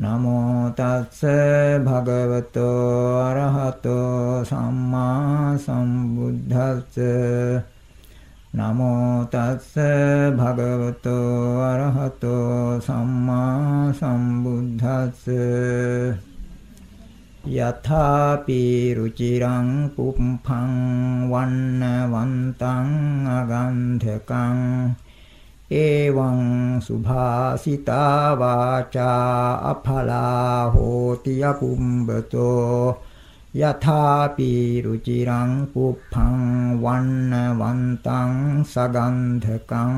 නමෝ තස්ස භගවතෝ අරහතෝ සම්මා සම්බුද්දස්ස. නමෝ තස්ස භගවතෝ අරහතෝ සම්මා සම්බුද්දස්ස. යථාපි රුචිරං පුම්ඵං වන්නවන්තං අගන්ධකං එවං සුභාසිතා වාචා අඵලා හෝති අකුම්බතෝ යථාපි රුචිරං පුප්පං වන්නවන්තං සගන්ධකං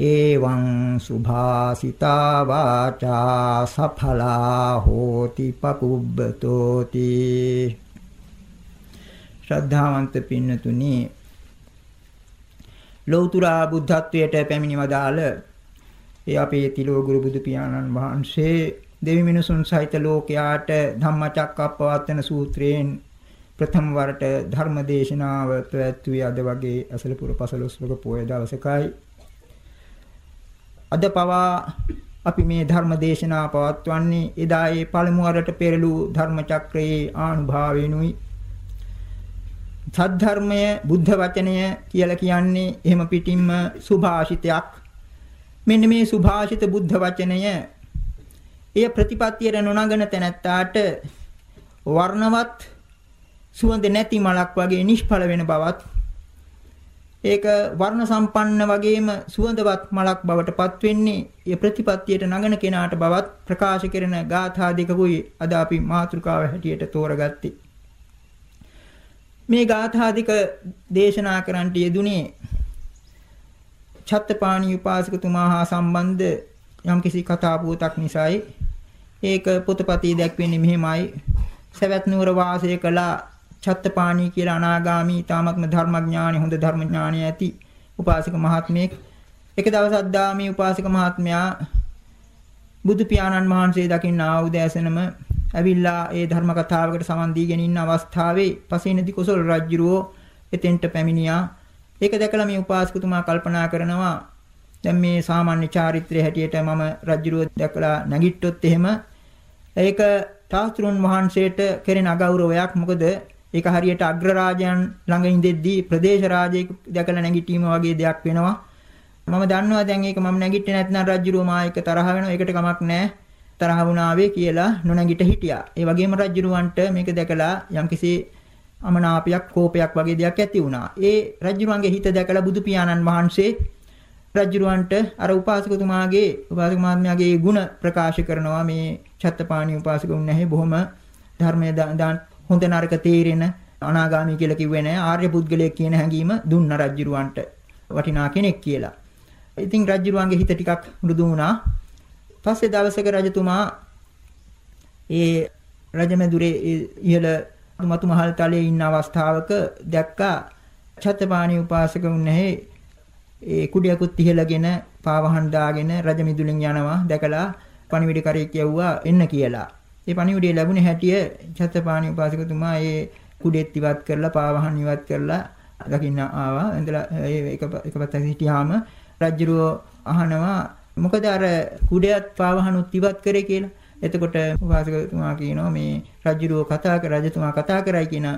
එවං සුභාසිතා වාචා සඵලා හෝති පකුබ්බතෝති ශ්‍රද්ධාවන්ත පින්නතුනි ලෞතර බුද්ධත්වයට පැමිණි වදාළ ඒ අපේ තිලෝ ගුරු බුදු පියාණන් වහන්සේ දෙවි මිනිසුන් සහිත ලෝකයාට ධම්මචක්කප්පවත්තන සූත්‍රයෙන් ප්‍රථම වරට ධර්ම දේශනාව පැවැත්වුවේ අද වගේ අසලපුර පසළොස්වක පොය දවසකයි. අද පවා අපි මේ ධර්ම දේශනාව පවත්වන්නේ එදා ඒ පළමු වරට පෙරළු ධර්ම චක්‍රයේ ආනුභාවයෙනුයි. සද්ධර්මය බුද්ධ වචනය කියලා කියන්නේ එහෙම පිටින්ම සුභාෂිතයක්. මෙන්න මේ සුභාෂිත බුද්ධ වචනය එය ප්‍රතිපත්තියට නොනගන තැනැත්තාට වර්ණවත් සුවඳ නැති මලක් වගේ නිෂ්ඵල වෙන බවත් ඒක වර්ණ සම්පන්න වගේම සුවඳවත් මලක් බවට පත් වෙන්නේ ඒ ප්‍රතිපත්තියට නගන කෙනාට බවත් ප්‍රකාශ කරන ගාථා දෙකකුයි අද අපි මාතෘකාව හැටියට තෝරගත්තේ මේ ගාථා දෙක දේශනා කරන්නට යෙදුනේ චත්තපාණී උපාසකතුමා හා සම්බන්ධ යම්කිසි කතා පුවතක් නිසායි. ඒක පොතපතේ දැක්වෙන්නේ මෙහෙමයි. සවැත් නුවර වාසය කළ චත්තපාණී කියලා අනාගාමී ඊ타මත්ම ධර්මඥානි හොඳ ධර්මඥානි ඇති උපාසක මහත්මයෙක්. එක දවසක් දාමී උපාසක මහත්මයා බුදු පියාණන් වහන්සේ දකින්න ආවුදෑසනම ඇවිල්ලා ඒ ධර්ම කතාවකට සමන් දීගෙන ඉන්න අවස්ථාවේ පසේනදි කුසල රජුරෝ එතෙන්ට පැමිණියා ඒක දැකලා මේ උපාසකතුමා කල්පනා කරනවා දැන් මේ සාමාන්‍ය චාරිත්‍රයේ හැටියට මම රජුරෝ දැකලා නැගිට්ටොත් එහෙම ඒක තාස්ත්‍රුන් වහන්සේට කෙරෙන අගෞරවයක් මොකද ඒක හරියට අග්‍රරාජයන් ළඟ ඉඳෙද්දී ප්‍රදේශ රාජයෙක් දැකලා නැගිටීම වගේ දෙයක් වෙනවා. මම දන්නවා දැන් ඒක මම නැගිටින්නේ නැත්නම් රජුරුව මා එක්ක තරහ වෙනවා. ඒකට කමක් නැහැ. තරහ වුණාවේ කියලා නොනැගිට හිටියා. ඒ වගේම රජුරුවන්ට මේක දැකලා යම්කිසි අමනාපයක් කෝපයක් වගේ දෙයක් ඇති වුණා. ඒ රජුරුවන්ගේ හිත දැකලා බුදු පියාණන් වහන්සේ රජුරුවන්ට අර උපාසකතුමාගේ උපාසක මහත්මයාගේ ගුණ ප්‍රකාශ කරනවා මේ චත්තපාණී උපාසකුන් නැහැ බොහොම ධර්මයේ දාන හොඳ නරක තේරෙන අනාගාමී කියලා කිව්වේ නෑ ආර්ය පුද්ගලයෙක් කියන හැඟීම දුන්න රජුරවන්ට වටිනා කෙනෙක් කියලා. ඉතින් රජුරවන්ගේ හිත ටිකක් මෘදු වුණා. පස්සේ දවසක රජතුමා ඒ රජමැදුරේ ඉහළ මතු මහල් තලයේ ඉන්න අවස්ථාවක දැක්කා චත්තපාණී උපාසක උන්නේ ඒ කුඩියකුත් ඉහළගෙන පාවහන් දාගෙන රජ මිදුලින් යනවා දැකලා පණිවිඩ කරේ කියවුවා එන්න කියලා. ඒ පණිවිඩය ලැබුණේ හැටිය චත්තපාණි උපාසකතුමා ඒ කුඩෙත් ඉවත් කරලා පාවහන් ඉවත් කරලා දකින්න ආවා. එඳලා ඒ එක එක පැත්තක හිටියාම රජුරෝ අහනවා මොකද අර කුඩයත් පාවහනුත් ඉවත් කරේ කියලා. එතකොට උපාසකතුමා කියනවා මේ රජුරෝ කතා කර රජතුමා කතා කරයි කියන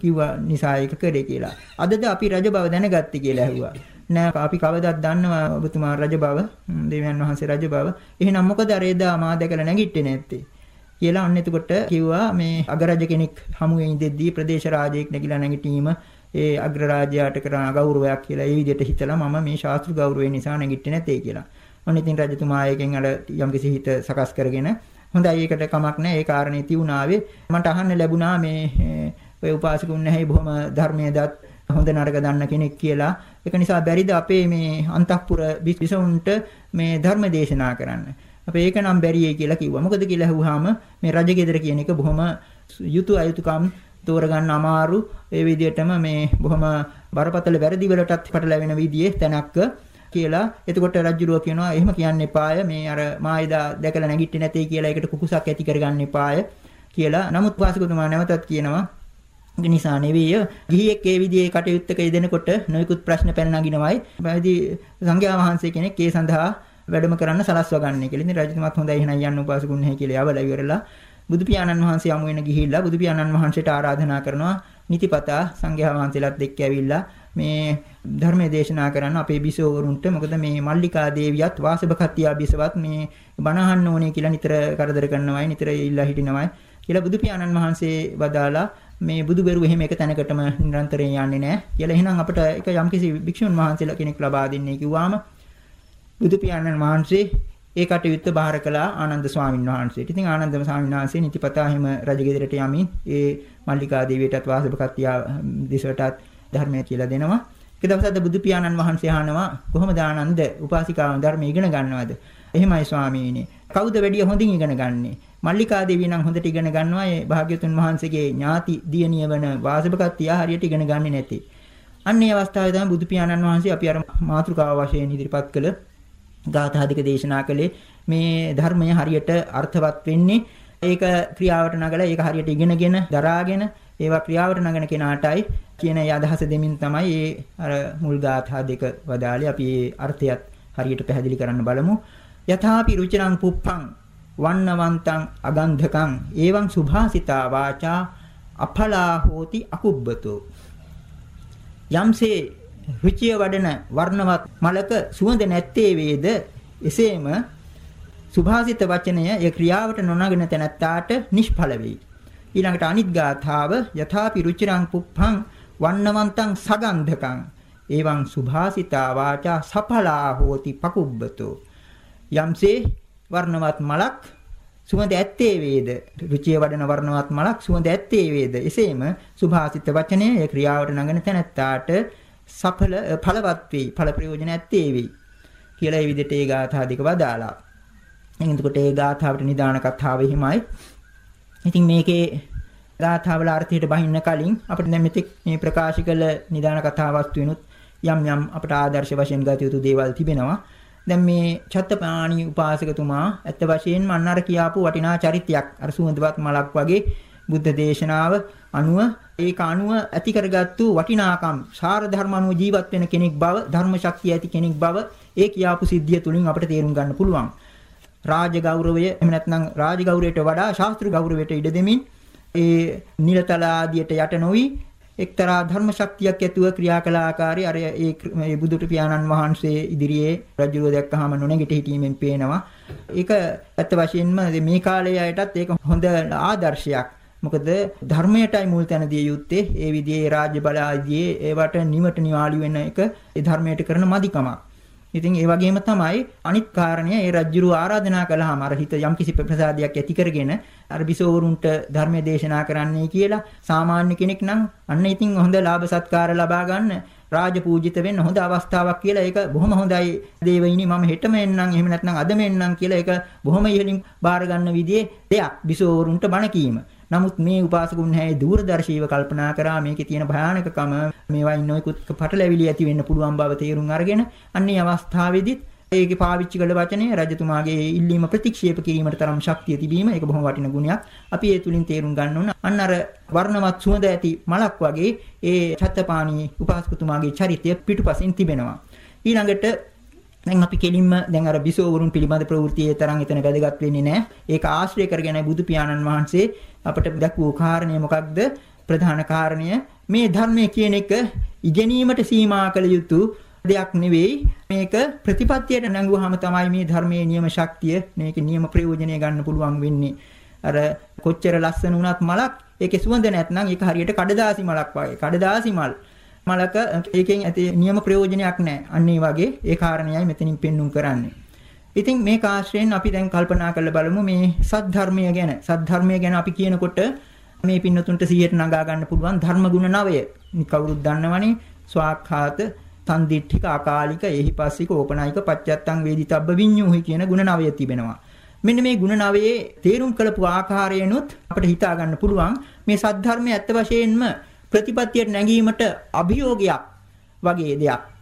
කිව්වා නිසා ඒක කරේ කියලා. අදද අපි රජ බව දැනගත්තේ කියලා ඇහුවා. නෑ අපි කවදාවත් දන්නවා ඔබතුමා රජ බව දෙවියන් වහන්සේ රජ බව. එහෙනම් මොකද අර එදා මා දැකලා නැගිටින්නේ නැත්තේ? කියලා අන්න එතකොට කිව්වා මේ අගරජ කෙනෙක් හමුවේ ඉඳෙද්දී ප්‍රදේශ රාජයෙක් නැගිලා නැගිටීම ඒ අග්‍රරාජයාට කරන අගෞරවයක් කියලා ඒ විදිහට හිතලා මම මේ ශාස්ත්‍ර ගෞරවය නිසා නැගිටින්නේ නැtei කියලා. ඔන්න ඉතින් රජතුමා එකෙන් අර යම්කිසි හිත සකස් කරගෙන හොඳයි ඒකට කමක් නැහැ ඒ කාරණේ තියුණාවේ මට අහන්න ලැබුණා මේ ඔය උපාසකුන් නැහැ බොහොම ධර්මයේ දත් හොඳ නරක දන්න කෙනෙක් කියලා. ඒක නිසා බැරිද අපේ මේ අන්තఃපුර බිසවුන්ට මේ ධර්ම දේශනා කරන්න. අපි ඒක නම් බැරියයි කියලා කිව්වා. මොකද කියලා අහුවාම මේ රජගෙදර කියන එක බොහොම යුතු අයුතුකම් තෝරගන්න අමාරු. ඒ විදිහටම මේ බොහොම බරපතල වැරදි වලටත් පටලැවෙන විදිහේ තැනක් කියලා. එතකොට රජුරුව කියනවා එහෙම කියන්න එපාය. මේ අර මායිදා දැකලා නැගිටින්නේ නැtei කියලා ඒකට කුකුසක් ඇති කරගන්න එපාය කියලා. නමුත් වාසිකුතුමා නැවතත් කියනවා නිසා නෙවෙයි ගිහියෙක් ඒ විදිහේ කටයුත්තක යෙදෙනකොට නොයෙකුත් ප්‍රශ්න පැන නගිනවයි. පැවිදි සංඝයා වහන්සේ කෙනෙක් ඒ සඳහා වැඩම කරන්න සලස්ව ගන්න කියලා. ඉතින් රජතුමාත් හොඳයි එහෙනම් යන්න උපාසකුන් නැහැ කියලා යවලා ඉවරලා බුදු පියාණන් වහන්සේ යමු වෙන ගිහිල්ලා බුදු පියාණන් වහන්සේට ආරාධනා කරනවා නිතිපතා සංඝයා වහන්සේලාත් එක්ක ඇවිල්ලා මේ ධර්මයේ දේශනා කරන්න අපේ බිසෝවරුන්ට මොකද මේ මල්ලිකා දේවියත් වාසභකත්තියා බිසවත් මේ බණහන්න ඕනේ කියලා නිතර කරදර කරනවායි නිතර ඉල්ලා හිටිනවායි කියලා බුදු පියාණන් වහන්සේ වදාලා මේ බුදුබෙරු එහෙම එක තැනකටම නිරන්තරයෙන් යන්නේ නැහැ කියලා එහෙනම් අපිට එක යම්කිසි භික්ෂුන් වහන්සේලා කෙනෙක් ලබා දෙන්නේ කිව්වාම බුදු පියාණන් වහන්සේ ඒ කටයුත්ත බාර කළා ආනන්ද ස්වාමීන් වහන්සේට. ඉතින් ආනන්ද ස්වාමීන් වහන්සේ නිතිපතා හිම රජගෙදරට යමින් ඒ මල්ලිකා දේවියටත් වාසභකත්තිය දිසවටත් ධර්මය කියලා දෙනවා. එක දවසක් බුදු පියාණන් වහන්සේ අහනවා කොහොමද ආනන්ද උපාසිකාවන් ධර්මය ඉගෙන ගන්නවද? එහෙමයි ස්වාමීනි. කවුද වැඩිය හොඳින් ඉගෙන ගන්නේ? මල්ලිකා දේවිය නම් හොඳට ඉගෙන ගන්නවා. ඒ භාග්‍යතුන් වහන්සේගේ ඥාති දියණිය වන වාසභකත්තිය හරියට ඉගෙන ගන්නේ නැති. අන්න ඒ අවස්ථාවේ තමයි බුදු පියාණන් වහන්සේ අපි අර මාතෘකාව වශයෙන් ඉදිරිපත් කළ ගාථා දෙක දේශනා කළේ මේ ධර්මය හරියට අර්ථවත් වෙන්නේ ඒක ක්‍රියාවට නගලා ඒක හරියට ඉගෙනගෙන දරාගෙන ඒවා ක්‍රියාවට නගන කෙනාටයි කියන අදහස දෙමින් තමයි මේ අර මුල් ගාථා දෙක වදාලේ අපි මේ අර්ථයත් හරියට පැහැදිලි කරන්න බලමු. යථාපි රුචිරං පුප්පං වන්නවන්තං අගන්ධකං එවං සුභාසිතා වාචා අඵලා හෝති අකුබ්බතෝ. යම්සේ රුචිය වඩන වර්ණවත් මලක සුවඳ නැත්තේ වේද? එසේම සුභාසිත වචනය ඒ ක්‍රියාවට නොනගන තැනැත්තාට නිෂ්ඵල වෙයි. ඊළඟට අනිත් ගාථාව යථාපි රුචිරං පුප්පං වන්නවන්තං සගන්ධකං එවං සුභාසිතා වාචා සඵලා හෝති පකුබ්බතෝ යම්සේ වර්ණවත් මලක් සුවඳ ඇත්තේ වේද රුචිය වඩන වර්ණවත් මලක් සුවඳ ඇත්තේ වේද එසේම සුභාසිත වචනය ඒ ක්‍රියාවට නගන තැනැත්තාට සඵල ඵලවත් වෙයි ඵල ප්‍රයෝජන ඇත්තේ වෙයි කියලා ඒ විදිහට ඒ ගාථා දෙක වදාලා. එතකොට ඒ ගාථාවට නිදාන කතාව එහෙමයි. ඉතින් මේකේ ගාථාවල අර්ථයට බහින්න කලින් අපිට දැන් මෙතෙක් මේ ප්‍රකාශ කළ නිදාන කතා වස්තුවිනුත් යම් යම් අපට ආදර්ශ වශයෙන් ගත යුතු දේවල් තිබෙනවා. දැන් මේ චත්තපාණි උපාසකතුමා ඇත්ත වශයෙන්ම අන්නර කියාපු වටිනා චරිතයක් අර සුවඳවත් මලක් වගේ බුද්ධ දේශනාව අනුව ඒක අනුව ඇති කරගත්තු වටිනාකම් සාර ධර්ම අනුව ජීවත් වෙන කෙනෙක් බව ධර්ම ශක්තිය ඇති කෙනෙක් බව ඒ කියාපු සිද්ධිය තුලින් අපිට තේරුම් ගන්න පුළුවන්. රාජ ගෞරවය එහෙම නැත්නම් රාජ ගෞරවයට වඩා ශාස්ත්‍රීය ගෞරවයට ඉඩ දෙමින් ඒ නිලතල ආදියට යට නොවි එක්තරා ධර්ම ශක්තියක් ඇතුව ක්‍රියා කළ ආකාරي අර ඒ බුදුට පියාණන් වහන්සේ ඉදිරියේ රජුව දැක්කහම නොනැගිට හිටීමෙන් පේනවා. ඒක ඇත්ත වශයෙන්ම මේ කාලයේ අයටත් ඒක හොඳ ආදර්ශයක්. මොකද ධර්මයටයි මුල් තැන දිය යුත්තේ. ඒ විදිහේ රාජ්‍ය බල ආදී ඒවට නිවට නිවාලි වෙන එක ඒ ධර්මයට කරන මදිකමක්. ඉතින් ඒ වගේම තමයි අනිත් කාරණය ඒ රජ්ජුරු ආරාධනා කළාම අර හිත යම්කිසි ප්‍රසාදයක් ඇති කරගෙන අර බිසෝවරුන්ට ධර්මයේ දේශනා කරන්නයි කියලා සාමාන්‍ය කෙනෙක් නම් අන්න ඉතින් හොඳ ලාභ සත්කාර ලබා ගන්න රාජ පූජිත වෙන්න හොඳ අවස්ථාවක් කියලා ඒක බොහොම හොඳයි දේවයිනි මම හෙටම එන්නම් එහෙම නැත්නම් අදම එන්නම් කියලා ඒක බොහොම ඉහළින් බාර ගන්න විදිහේ දෙයක් බිසෝවරුන්ට බණ කීම. නමුත් මේ උපාසකුන් හැයි දූරදර්ශීව කල්පනා කරා මේකේ තියෙන භයානකකම මේවා ඉන්නෝයිකුත් පටලැවිලි ඇති වෙන්න පුළුවන් බව තේරුම් අරගෙන අන්නේ අවස්ථාවේදීත් ඒකේ පාවිච්චි කළ වචනේ රජතුමාගේ ඉල්ලීම ප්‍රතික්ෂේප කිරීමට තරම් ශක්තිය තිබීම ඒක බොහොම වටින ගුණයක්. අපි ඒ තුලින් තේරුම් ගන්න ඕන. අන්න අර වර්ණවත් සුවඳ ඇති මලක් වගේ ඒ චත්තපාණී උපාසකතුමාගේ චරිතය පිටුපසින් තිබෙනවා. ඊළඟට දැන් අපි කෙලින්ම දැන් අර බිසෝවරුන් පිළිබඳ ප්‍රවෘත්තියේ තරම් එතන වැදගත් වෙන්නේ නැහැ. ඒක ආශ්‍රය කරගෙන බුදු පියාණන් වහන්සේ අපට දක්වූ කාරණය මොකක්ද? ප්‍රධාන කාරණය මේ ධර්මයේ කියන එක ඉගෙනීමට සීමා කළ යුතු දෙයක් නෙවෙයි. මේක ප්‍රතිපත්තියට නැංගුවාම තමයි මේ ධර්මයේ නියම ශක්තිය, මේකේ නියම ප්‍රයෝජනය ගන්න පුළුවන් වෙන්නේ. අර කොච්චර ලස්සන වුණත් මලක් ඒකේ සුවඳ නැත්නම් ඒක හරියට කඩදාසි මලක් වගේ. කඩදාසි මල් මලක ඒකෙන් ඇති නියම ප්‍රයෝජනයක් නැහැ. අන්න ඒ වගේ ඒ කාරණේයි මෙතනින් පෙන්눔 කරන්නේ. ඉතින් මේ කාශ්‍රයෙන් අපි දැන් කල්පනා කරලා බලමු මේ සද්ධර්මය ගැන. සද්ධර්මය ගැන අපි කියනකොට මේ පින්නතුන්ට 100ට නගා ගන්න පුළුවන් ධර්ම ගුණ නවය. කවුරුත් දන්නවනේ. ස්වාක්ඛාත, තන්දිට්ඨික, අකාලික, එහිපස්සික, ඕපනායික, පච්චත්තං වේදිතබ්බ විඤ්ඤූහි කියන ගුණ නවය තිබෙනවා. මෙන්න මේ ගුණ නවයේ තේරුම් කළපු ආකාරයෙන්ුත් අපිට හිතා ගන්න පුළුවන් මේ සද්ධර්මයේ ඇත්ත වශයෙන්ම ප්‍රතිපත්තියට නැගීමට අභියෝගයක් වගේ දෙයක්.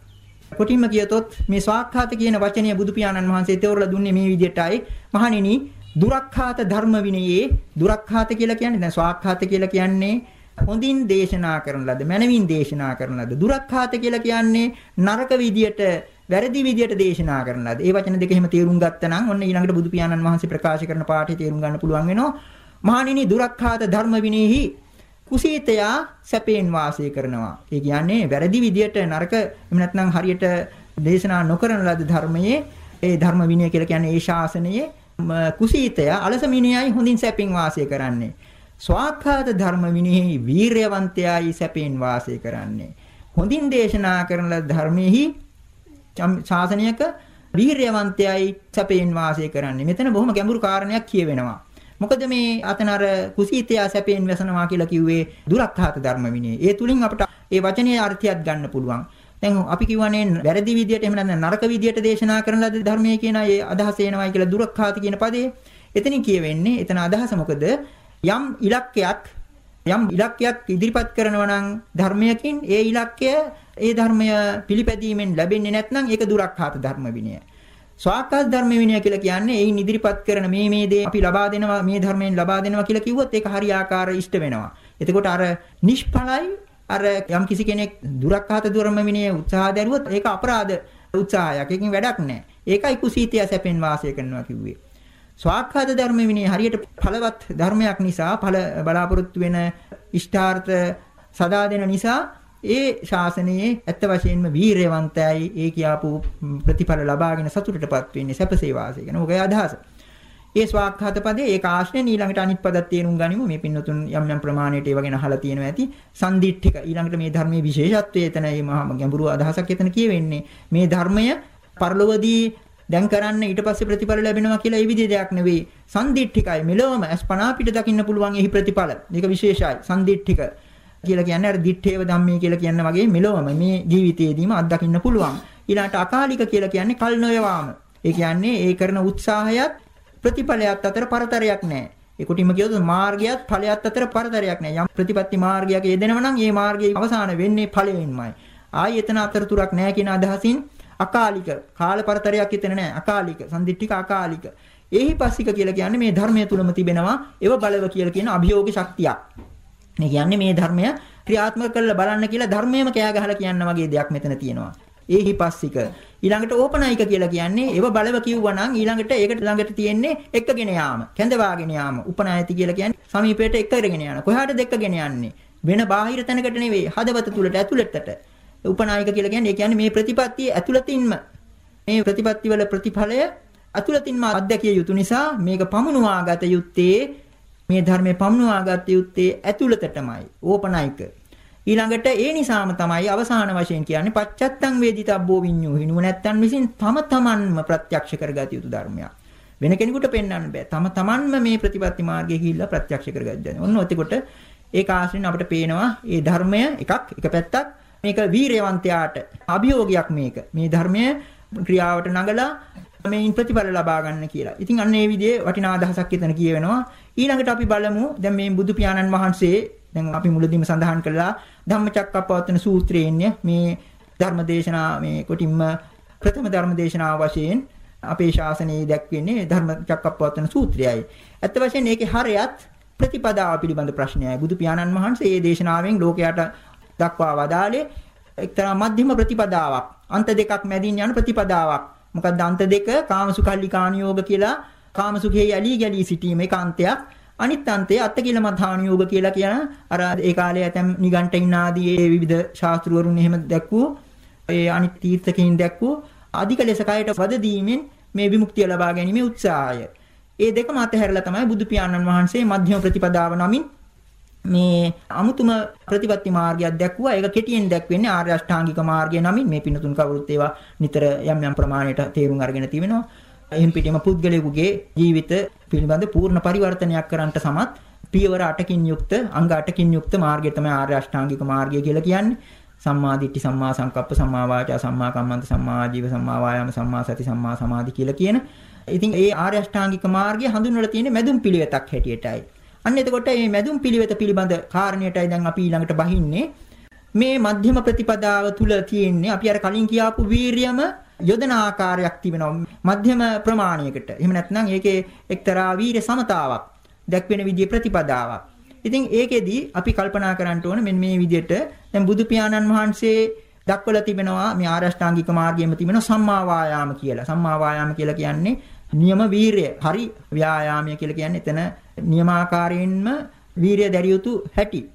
කොටින්ම කියතොත් මේ ස්වාක්ඛාත කියන වචනය බුදු පියාණන් වහන්සේ තේරලා දුන්නේ මේ විදිහටයි. මහණෙනි දුරක්ඛාත ධර්ම විනයේ දුරක්ඛාත කියලා කියන්නේ දැන් ස්වාක්ඛාත කියලා කියන්නේ හොඳින් දේශනා කරන ලද මනවින් දේශනා කරන ලද දුරක්ඛාත කියලා කියන්නේ නරක විදියට වැරදි විදියට දේශනා කරන ලද. ඒ වචන දෙක එහෙම තේරුම් ගත්තා නම් ඔන්න ඊළඟට බුදු පියාණන් වහන්සේ ප්‍රකාශ කරන පාඩේ තේරුම් ගන්න පුළුවන් වෙනවා. මහණෙනි දුරක්ඛාත ධර්ම විනේහි කුසීතයා සැපෙන් වාසය කරනවා. ඒ කියන්නේ වැරදි විදියට නරක එහෙම නැත්නම් හරියට දේශනා නොකරන ලද ධර්මයේ ඒ ධර්ම විනය කියලා කියන්නේ ඒ ශාසනයේ කුසීතය අලස මිනියයි හොඳින් සැපෙන් වාසය කරන්නේ. ස්වාක්ඛාත ධර්ම විනයෙහි වීරයවන්තයයි සැපෙන් වාසය කරන්නේ. හොඳින් දේශනා කරන ලද ධර්මෙහි ශාසනයක වීරයවන්තයයි සැපෙන් වාසය කරන්නේ. මෙතන බොහොම ගැඹුරු කාරණයක් කියවෙනවා. මොකද මේ අතන අර කුසීතය සැපෙන් වැසනවා කියලා කිව්වේ දුරක්ඛාත ධර්ම විනය. ඒ තුලින් අපට ඒ වචනේ අර්ථයක් ගන්න පුළුවන්. දැන් අපි කියවනේ වැරදි විදියට එහෙම නැත්නම් නරක විදියට දේශනා කරන ලද ධර්මයේ කියන ඒ අදහස එනවායි කියලා දුරක්ඛාත කියන පදේ. එතනින් කියවෙන්නේ එතන අදහස මොකද? යම් ඉලක්කයක් යම් ඉලක්කයක් ඉදිරිපත් කරනවා නම් ධර්මයකින් ඒ ඉලක්කය ඒ ධර්මය පිළිපැදීමෙන් ලැබෙන්නේ නැත්නම් ඒක දුරක්ඛාත ධර්ම විනය. ස්වාක්කාත ධර්ම විනය කියලා කියන්නේ එයින් ඉදිරිපත් කරන මේ මේ දේ අපි ලබා දෙනවා මේ ධර්මයෙන් ලබා දෙනවා කියලා කිව්වොත් ඒක හරියාකාර ඉෂ්ට වෙනවා. එතකොට අර නිෂ්ඵලයි අර යම් කිසි කෙනෙක් දුරක්හත ධර්ම විනය උත්සාහ දරුවොත් ඒක අපරාධ උත්සාහයක්. ඒකෙන් වැඩක් නැහැ. ඒකයි කුසීතය සැපෙන් වාසය කරනවා කිව්වේ. ස්වාක්ඛාත ධර්ම විනය හරියට ඵලවත් ධර්මයක් නිසා ඵල බලාපොරොත්තු වෙන ඉෂ්ඨාර්ථ සදා දෙන නිසා ඒ ශාසනයේ ඇත්ත වශයෙන්ම වීරයවන්තයයි ඒ කියාපු ප්‍රතිඵල ලබාගෙන සතුටටපත් වෙන්නේ සැපසේ වාසය කරන ඔකයි අදහස. ඒ ස්වාක්ඛාත පදේ ඒක ආශ්‍රයෙන් ඊළඟට අනිත් පදත් තේරුම් ගනිමු මේ පින්නතුන් යම් යම් ප්‍රමාණයට ඒව ගැන අහලා තියෙනවා ඇති සම්දිට්ඨික ඊළඟට මේ ධර්මයේ විශේෂත්වය එතන මේ මහා ගැඹුරු අදහසක් එතන කියවෙන්නේ මේ ධර්මය පරලොවදී දැන් කරන්න ඊට පස්සේ ප්‍රතිඵල ලැබෙනවා කියලා ඒ විදිහේ දෙයක් නෙවෙයි. සන්දිට්ඨිකයි මෙලොවම අස්පනා පිට දකින්න පුළුවන් එහි ප්‍රතිඵල. මේක විශේෂයි. සන්දිට්ඨික කියලා කියන්නේ අර දිත්තේව ධම්මේ කියලා කියන වගේ මෙලොවම මේ ජීවිතයේදීම අත්දකින්න පුළුවන්. ඊළාට අකාලික කියලා කියන්නේ කල් නොයවාම. ඒ කියන්නේ ඒ කරන උත්සාහයත් ප්‍රතිඵලයක් අතර පරතරයක් නැහැ. ඒ කුටිම කියොත් මාර්ගයත් ඵලයත් අතර පරතරයක් නැහැ. යම් ප්‍රතිපත්ති මාර්ගයක යෙදෙනවා නම් ඒ මාර්ගයේ අවසාන වෙන්නේ ඵලයෙන්මයි. ආයි එතන අතරතුරක් නැහැ කියන අදහසින් අකාලික කාලපරතරයක් හිතෙන නැහැ අකාලික සම්දිට්ඨික අකාලික ඒහිපස්සික කියලා කියන්නේ මේ ධර්මය තුලම තිබෙනවා ඒව බලව කියලා කියන අභියෝග ශක්තියක් මේ කියන්නේ මේ ධර්මය ක්‍රියාත්මක කරලා බලන්න කියලා ධර්මයේම කෑ ගහලා කියන්න වගේ දෙයක් මෙතන තියෙනවා. ඒහිපස්සික. ඊළඟට ඕපනායික කියලා කියන්නේ ඒව බලව කිව්වා නම් ඊළඟට ඒකට ළඟට තියෙන්නේ එක්කගෙන යාම. කැඳවාගෙන යාම. උපනායති කියලා කියන්නේ සමීපයට එක්කගෙන යන. කොහාටද එක්කගෙන යන්නේ? වෙන බාහිර තැනකට නෙවෙයි. හදවත තුලට ඇතුළතට. උපනායක කියලා කියන්නේ ඒ කියන්නේ මේ ප්‍රතිපත්තිය ඇතුළතින්ම. මේ ප්‍රතිපත්තිවල ප්‍රතිඵලය ඇතුළතින්ම අධ්‍යක්ිය යුතු නිසා මේක පමුණුවාගත යුත්තේ මේ ධර්මයේ පමුණුවාගත යුත්තේ ඇතුළතටමයි ඕපනායක ඊළඟට ඒ නිසාම තමයි අවසාන වශයෙන් කියන්නේ පච්චත්තං වේදිතබ්බෝ විඤ්ඤෝ හිනුව නැත්තන් විසින් තම තමන්ම ප්‍රත්‍යක්ෂ කරගත යුතු ධර්මයක් වෙන කෙනෙකුට පෙන්වන්න බෑ තම තමන්ම මේ ප්‍රතිපත්ති මාර්ගයේ ගිහිල්ලා ප්‍රත්‍යක්ෂ කරගන්න. ඔන්න එතකොට ඒක ආශ්‍රින් අපිට පේනවා මේ ධර්මය එකක් එක පැත්තක් මේක වීරයවන්තයාට අභියෝගයක් මේක. මේ ධර්මය ක්‍රියාවට නගලා මේන් ප්‍රතිඵල ලබා ගන්න කියලා. ඉතින් අන්න ඒ විදිහේ වටිනා අදහසක් එතන කියවෙනවා. ඊළඟට අපි බලමු දැන් මේ බුදු පියාණන් වහන්සේ දැන් අපි මුලදීම සඳහන් කළා ධම්මචක්කප්පවත්තන සූත්‍රයේ මේ ධර්මදේශනා මේ කොටින්ම ප්‍රථම ධර්මදේශනාව වශයෙන් අපේ ශාසනයේ දැක්වෙන්නේ ධර්මචක්කප්පවත්තන සූත්‍රයයි. ඇත්ත වශයෙන් ඒකේ හරයත් ප්‍රතිපදාව පිළිබඳ ප්‍රශ්නයයි. බුදු පියාණන් වහන්සේ මේ දේශනාවෙන් ලෝකයට දක්වා වදාළේ එක්තරා මධ්‍යම ප්‍රතිපදාවක්. අන්ත දෙකක් මැදින් යන ප්‍රතිපදාවක්. මොකක්ද අන්ත දෙක කාමසුකල්ලි කාණියෝග කියලා කාමසුඛයේ යලි ගැලී සිටීම එක අන්තයක්. අනිත් අන්තය අත්තකිලමථාණියෝග කියලා කියන අර ඒ කාලේ ඇතම් නිගණ්ඨින් ආදී ඒ විවිධ ශාස්ත්‍රවරුන් එහෙම දැක්වූ ඒ අනිත් තීර්ථකෙයින් දැක්වූ අධික ලෙස කයට වද දීමෙන් මේ විමුක්තිය ලබා ගැනීමේ උත්සාහය. ඒ දෙකම අතහැරලා තමයි බුදු පියාණන් වහන්සේ මධ්‍යම ප්‍රතිපදාව නමින් මේ අමුතුම ප්‍රතිපත්ති මාර්ගයක් දැක්වුවා. ඒක කෙටියෙන් දැක්වෙන්නේ ආර්ය අෂ්ටාංගික මාර්ගය නමින් මේ පිනතුන් කවුරුත් ඒවා නිතර යම් යම් ප්‍රමාණයට තේරුම් අරගෙන තිබෙනවා. එහෙන් පිටිම පුද්ගලයෙකුගේ ජීවිත පිළිබඳ පූර්ණ පරිවර්තනයක් කරන්නට සමත් පියවර 8කින් යුක්ත අංග 8කින් යුක්ත මාර්ගය තමයි ආර්ය අෂ්ටාංගික මාර්ගය කියලා කියන්නේ. සම්මා දිට්ඨි සම්මා සංකප්ප සම්මා වාචා සම්මා කම්මන්ත සම්මා ආජීව සම්මා වායාම සම්මා සති සම්මා සමාධි කියලා කියන. ඉතින් ඒ ආර්ය අෂ්ටාංගික මාර්ගය හඳුන්වලා තියෙන්නේ මැදුම් පිළිවෙතක් හැටියටයි. අන්න එතකොට මේ මැදුම් පිළිවෙත පිළිබඳ කාරණේටයි දැන් අපි ඊළඟට බහින්නේ. මේ මධ්‍යම ප්‍රතිපදාව තුල තියෙන්නේ අපි අර කලින් කියාපු වීරියම යොදන ආකාරයක් තිබෙනවා මධ්‍යම ප්‍රමාණයකට. එහෙම නැත්නම් ඒකේ එක්තරා වීර්ය සමතාවක් දැක්වෙන විදිහේ ප්‍රතිපදාවක්. ඉතින් ඒකෙදි අපි කල්පනා කරන්න ඕන මෙන්න මේ විදිහට දැන් බුදු පියාණන් වහන්සේ දක්වලා තිබෙනවා මේ ආරෂ්ඨාංගික මාර්ගයේම තිබෙන සම්මා වායාම කියලා. සම්මා වායාම කියලා කියන්නේ නියම වීරය. හරි ව්‍යායාමය කියලා කියන්නේ එතන නියමාකාරයෙන්ම වීරය දැරිය යුතු හැටි.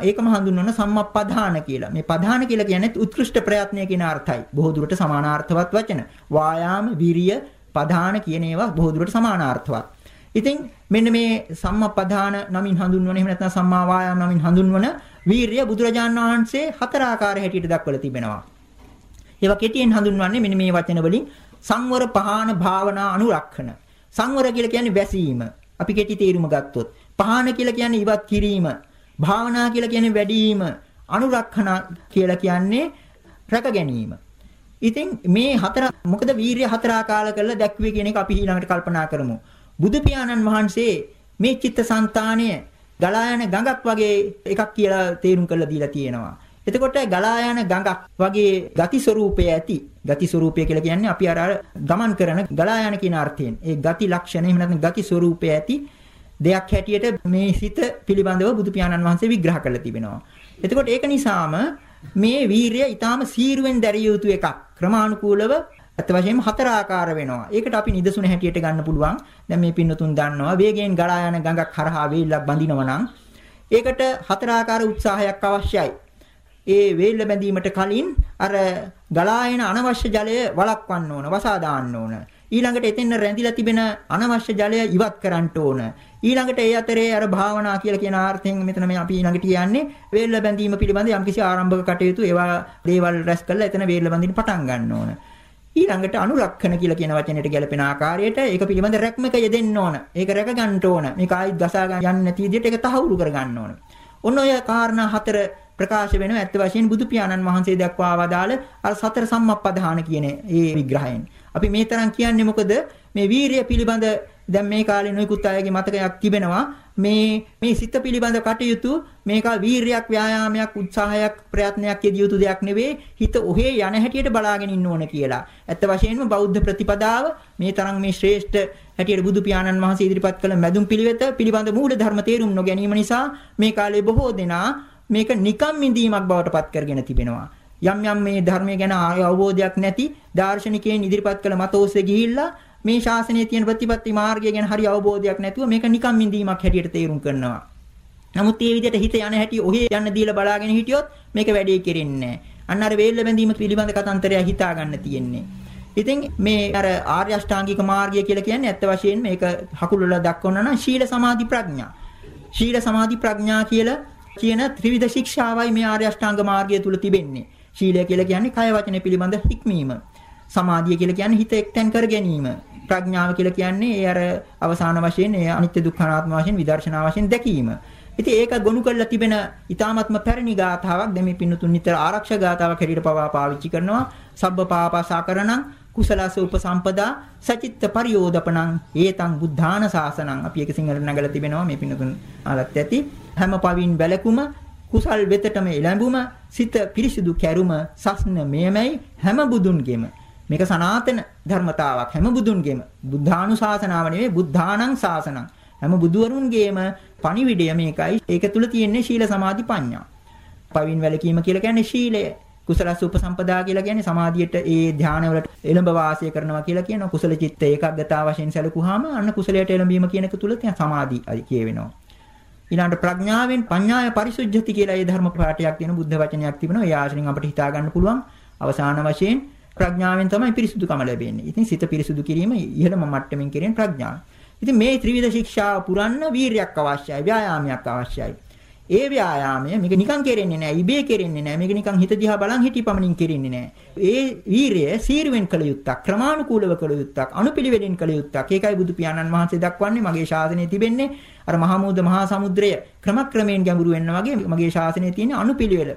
ඒකම හඳුන්වන සම්මප්පදාන කියලා. මේ පදාන කියලා කියන්නේ උත්කෘෂ්ඨ ප්‍රයත්නය කියන අර්ථයි. බොහෝ දුරට සමානාර්ථවත් වචන. වායාම, විරිය, පදාන කියන ඒවා බොහෝ දුරට සමානාර්ථවත්. ඉතින් මෙන්න මේ සම්මප්පදාන නමින් හඳුන්වන එහෙම නැත්නම් සම්මා වායාම නමින් හඳුන්වන වීරිය බුදුරජාන් වහන්සේ හතර ආකාර හැටියට දක්වලා තිබෙනවා. ඒවා කෙටියෙන් හඳුන්වන්නේ මෙන්න මේ වචන වලින් සංවර පහාන භාවනා අනුරක්ෂණ. සංවර කියලා කියන්නේ වැසීම. අපි කෙටි තේරුම ගත්තොත්. පහාන කියලා කියන්නේ ඉවත් කිරීම. භාවනා කියලා කියන්නේ වැඩිම. අනුරක්ෂණ කියලා කියන්නේ රැක ගැනීම. ඉතින් මේ හතර මොකද වීරිය හතර ආකාර කරලා දැක්වේ කියන එක අපි ඊළඟට කල්පනා කරමු. බුදු පියාණන් වහන්සේ මේ චිත්තසංතානය ගලා යන ගඟක් වගේ එකක් කියලා තේරුම් කරලා දීලා තියෙනවා. එතකොට ගලා යන ගඟක් වගේ ගති ස්වરૂපය ඇති. ගති ස්වરૂපය කියලා කියන්නේ අපි අර ගමන් කරන ගලා යන කියන අර්ථයෙන්. ඒ ගති ලක්ෂණ එහෙම නැත්නම් ගති ස්වરૂපය ඇති දෙයක් හැටියට මේ සිත පිළිබඳව බුදු පියාණන් වහන්සේ විග්‍රහ කරලා තිබෙනවා. එතකොට ඒක නිසාම මේ වීරය ඊටාම සීරුවෙන් දැරිය යුතු එකක්. ක්‍රමානුකූලව අත වශයෙන්ම හතර ආකාර වෙනවා. ඒකට අපි නිදසුන හැටියට ගන්න පුළුවන්. දැන් මේ පින්නතුන් දන්නවා වේගයෙන් ගලා යන ගඟක් හරහා වේලක් බඳිනවා නම් ඒකට හතර ආකාර උත්සාහයක් අවශ්‍යයි. ඒ වේල්ල බැඳීමට කලින් අර ගලා එන අනවශ්‍ය ජලය වළක්වන්න ඕන, වසා දාන්න ඕන. ඊළඟට එතෙන් රැඳිලා තිබෙන අනවශ්‍ය ජලය ඉවත් කරන්න ඕන. ඊළඟට ඒ අතරේ අර භාවනා කියලා කියන ආර්ථයෙන් මෙතන මේ අපි ඊළඟට කියන්නේ වේල්ල බැඳීම පිළිබඳ යම්කිසි ආරම්භක කටයුතු ඒවා දේවල් රැස් කරලා එතන වේල්ල බඳින්න පටන් ගන්න ඕන. ඊළඟට අනුරක්ෂණ කියලා කියන වචනයට ගැලපෙන ආකාරයට ඒක පිළිබඳ රැක්මක යෙදෙන්න ඕන. ඒක රැක ගන්න ඕන. මේක ආයිත් ගසා ගන්න යන්නේ නැති විදිහට ඒක තහවුරු කර ගන්න ඕන. ඔන්න ඔය කාරණා හතර ප්‍රකාශ වෙනවා ඇත්ත වශයෙන් බුදු පියාණන් වහන්සේ දක්වා වදාළ අර සතර සම්මප්පදාන කියන ඒ විග්‍රහයෙන්. අපි මේ තරම් කියන්නේ මොකද මේ වීරිය පිළිබඳ දැන් මේ කාලේ නොයෙකුත් අයගේ මතකයක් තිබෙනවා මේ මේ සිත පිළිබඳ කටයුතු මේක වීරියක් ව්‍යායාමයක් උත්සාහයක් ප්‍රයත්නයක් යෙදිය යුතු දෙයක් නෙවෙයි හිත ඔහේ යන හැටියට බලාගෙන ඉන්න ඕන කියලා. ඇත්ත වශයෙන්ම බෞද්ධ ප්‍රතිපදාව මේ තරම් මේ ශ්‍රේෂ්ඨ හැටියට බුදු පියාණන් වහන්සේ ඉදිරිපත් කළ මැදුම් පිළිවෙත පිළිබඳ මූල ධර්ම තේරුම් නොගැනීම නිසා මේ කාලේ බොහෝ දෙනා මේක නිකම් මිදීමක් බවට පත් කරගෙන තිබෙනවා. යම් යම් මේ ධර්මය ගැන අවබෝධයක් නැති දාර්ශනිකයන් ඉදිරිපත් කළ මත ඔස්සේ ගිහිල්ලා මේ ශාසනයේ තියෙන ප්‍රතිපත්ති මාර්ගය ගැන හරි අවබෝධයක් නැතුව මේක නිකම් මිදීමක් හැටියට තේරුම් කරනවා. නමුත් මේ විදිහට හිත යන හැටි ඔහේ යන්න දීලා බලාගෙන හිටියොත් මේක වැඩේ කෙරෙන්නේ නැහැ. අන්න අර වේල්ල බැඳීම පිළිබඳ කතන්තරය හිතා ගන්න තියෙන්නේ. ඉතින් මේ අර ආර්ය අෂ්ටාංගික මාර්ගය කියලා කියන්නේ ඇත්ත වශයෙන්ම මේක හකුලලා දක්වනවා නම් ශීල සමාධි ප්‍රඥා. ශීල සමාධි ප්‍රඥා කියලා කියන ත්‍රිවිධ ශික්ෂාවයි මේ ආර්ය අෂ්ටාංග මාර්ගය තුල තිබෙන්නේ. ශීලය කියලා කියන්නේ කය වචන පිළිබඳ හික්මීම. සමාධිය කියලා කියන්නේ හිත එක්තෙන් කර ගැනීම. ප්‍රඥාව කියලා කියන්නේ ඒ අර අවසාන වශයෙන් ඒ අනිත්‍ය දුක්ඛ අනාත්ම වශයෙන් විදර්ශනා වශයෙන් දැකීම. ඉතින් ඒක ගොනු කරලා තිබෙන ඊ타ත්ම පැරණි ගාථාවක් දැන් මේ පින්නතුන් නිතර ආරක්ෂක ගාථාවක් හැටියට පවා පාවිච්චි කරනවා. සබ්බ පාපසාකරණං කුසලස උපසම්පදා සචිත්ත පරියෝදපණං ඒතං බුද්ධාන සාසනං. අපි ඒක සිංහලට නගලා තිබෙනවා මේ පින්නතුන් ආලත් ඇති. හැම පවින් බැලකුම කුසල් වෙතටම එළඹුම සිත පිරිසිදු කැරුම සස්න මෙයමයි හැම බුදුන්ගෙම. මේක සනාතන ධර්මතාවක්. හැම බුදුන්ගෙම. බුද්ධානුශාසනාව නෙවෙයි බුද්ධානං ශාසනං හැම බුදුවරුන්ගේම පණිවිඩය මේකයි. ඒක තුල තියෙන්නේ ශීල සමාධි ප්‍රඥා. පවින් වැලකීම කියලා කියන්නේ ශීලය. කුසලස් උපසම්පදා කියලා කියන්නේ සමාධියට ඒ ධානවලට එළඹ වාසය කරනවා කියලා කියනවා කුසල චිත්ත ඒකග්ගතාව වශයෙන් සැලකුවාම අන්න කුසලයට එළඹීම කියන එක තුල තියෙන සමාධි කියවෙනවා ඊළඟට ප්‍රඥාවෙන් පඤ්ඤාය පරිසුද්ධති කියලා ඒ ධර්ම පාඨයක් තියෙන බුද්ධ වචනයක් තිබෙනවා. ඒ ආශ්‍රයෙන් අපිට හිතා ගන්න පුළුවන්. අවසාන වශයෙන් ප්‍රඥාවෙන් තමයි පිරිසුදුකම ලැබෙන්නේ. ඉතින් සිත පිරිසුදු කිරීම ඉහළම මට්ටමින් කෙරෙන ප්‍රඥාව. ඉතින් මේ ත්‍රිවිධ ශික්ෂා පුරන්න වීරියක් අවශ්‍යයි, ව්‍යායාමයක් අවශ්‍යයි. ඒ ව්‍යායාමය මේක නිකන් කෙරෙන්නේ නැහැ, ඉබේ කෙරෙන්නේ නැහැ. මේක නිකන් හිත දිහා බලන් හිටීපමණින් කෙරෙන්නේ නැහැ. ඒ වීරිය සීරුවෙන් කළ යුත්තක්, ක්‍රමානුකූලව කළ යුත්තක්, අනුපිළිවෙලින් කළ යුත්තක්. ඒකයි බුදු පියාණන් වහන්සේ දක්වන්නේ මගේ ශාසනයේ තිබෙන්නේ අර මහමූද මහා සමුද්‍රය ක්‍රමක්‍රමයෙන් ගැඹුරු වෙනවා වගේ මගේ ශාසනයේ තියෙන අනුපිළිවෙල.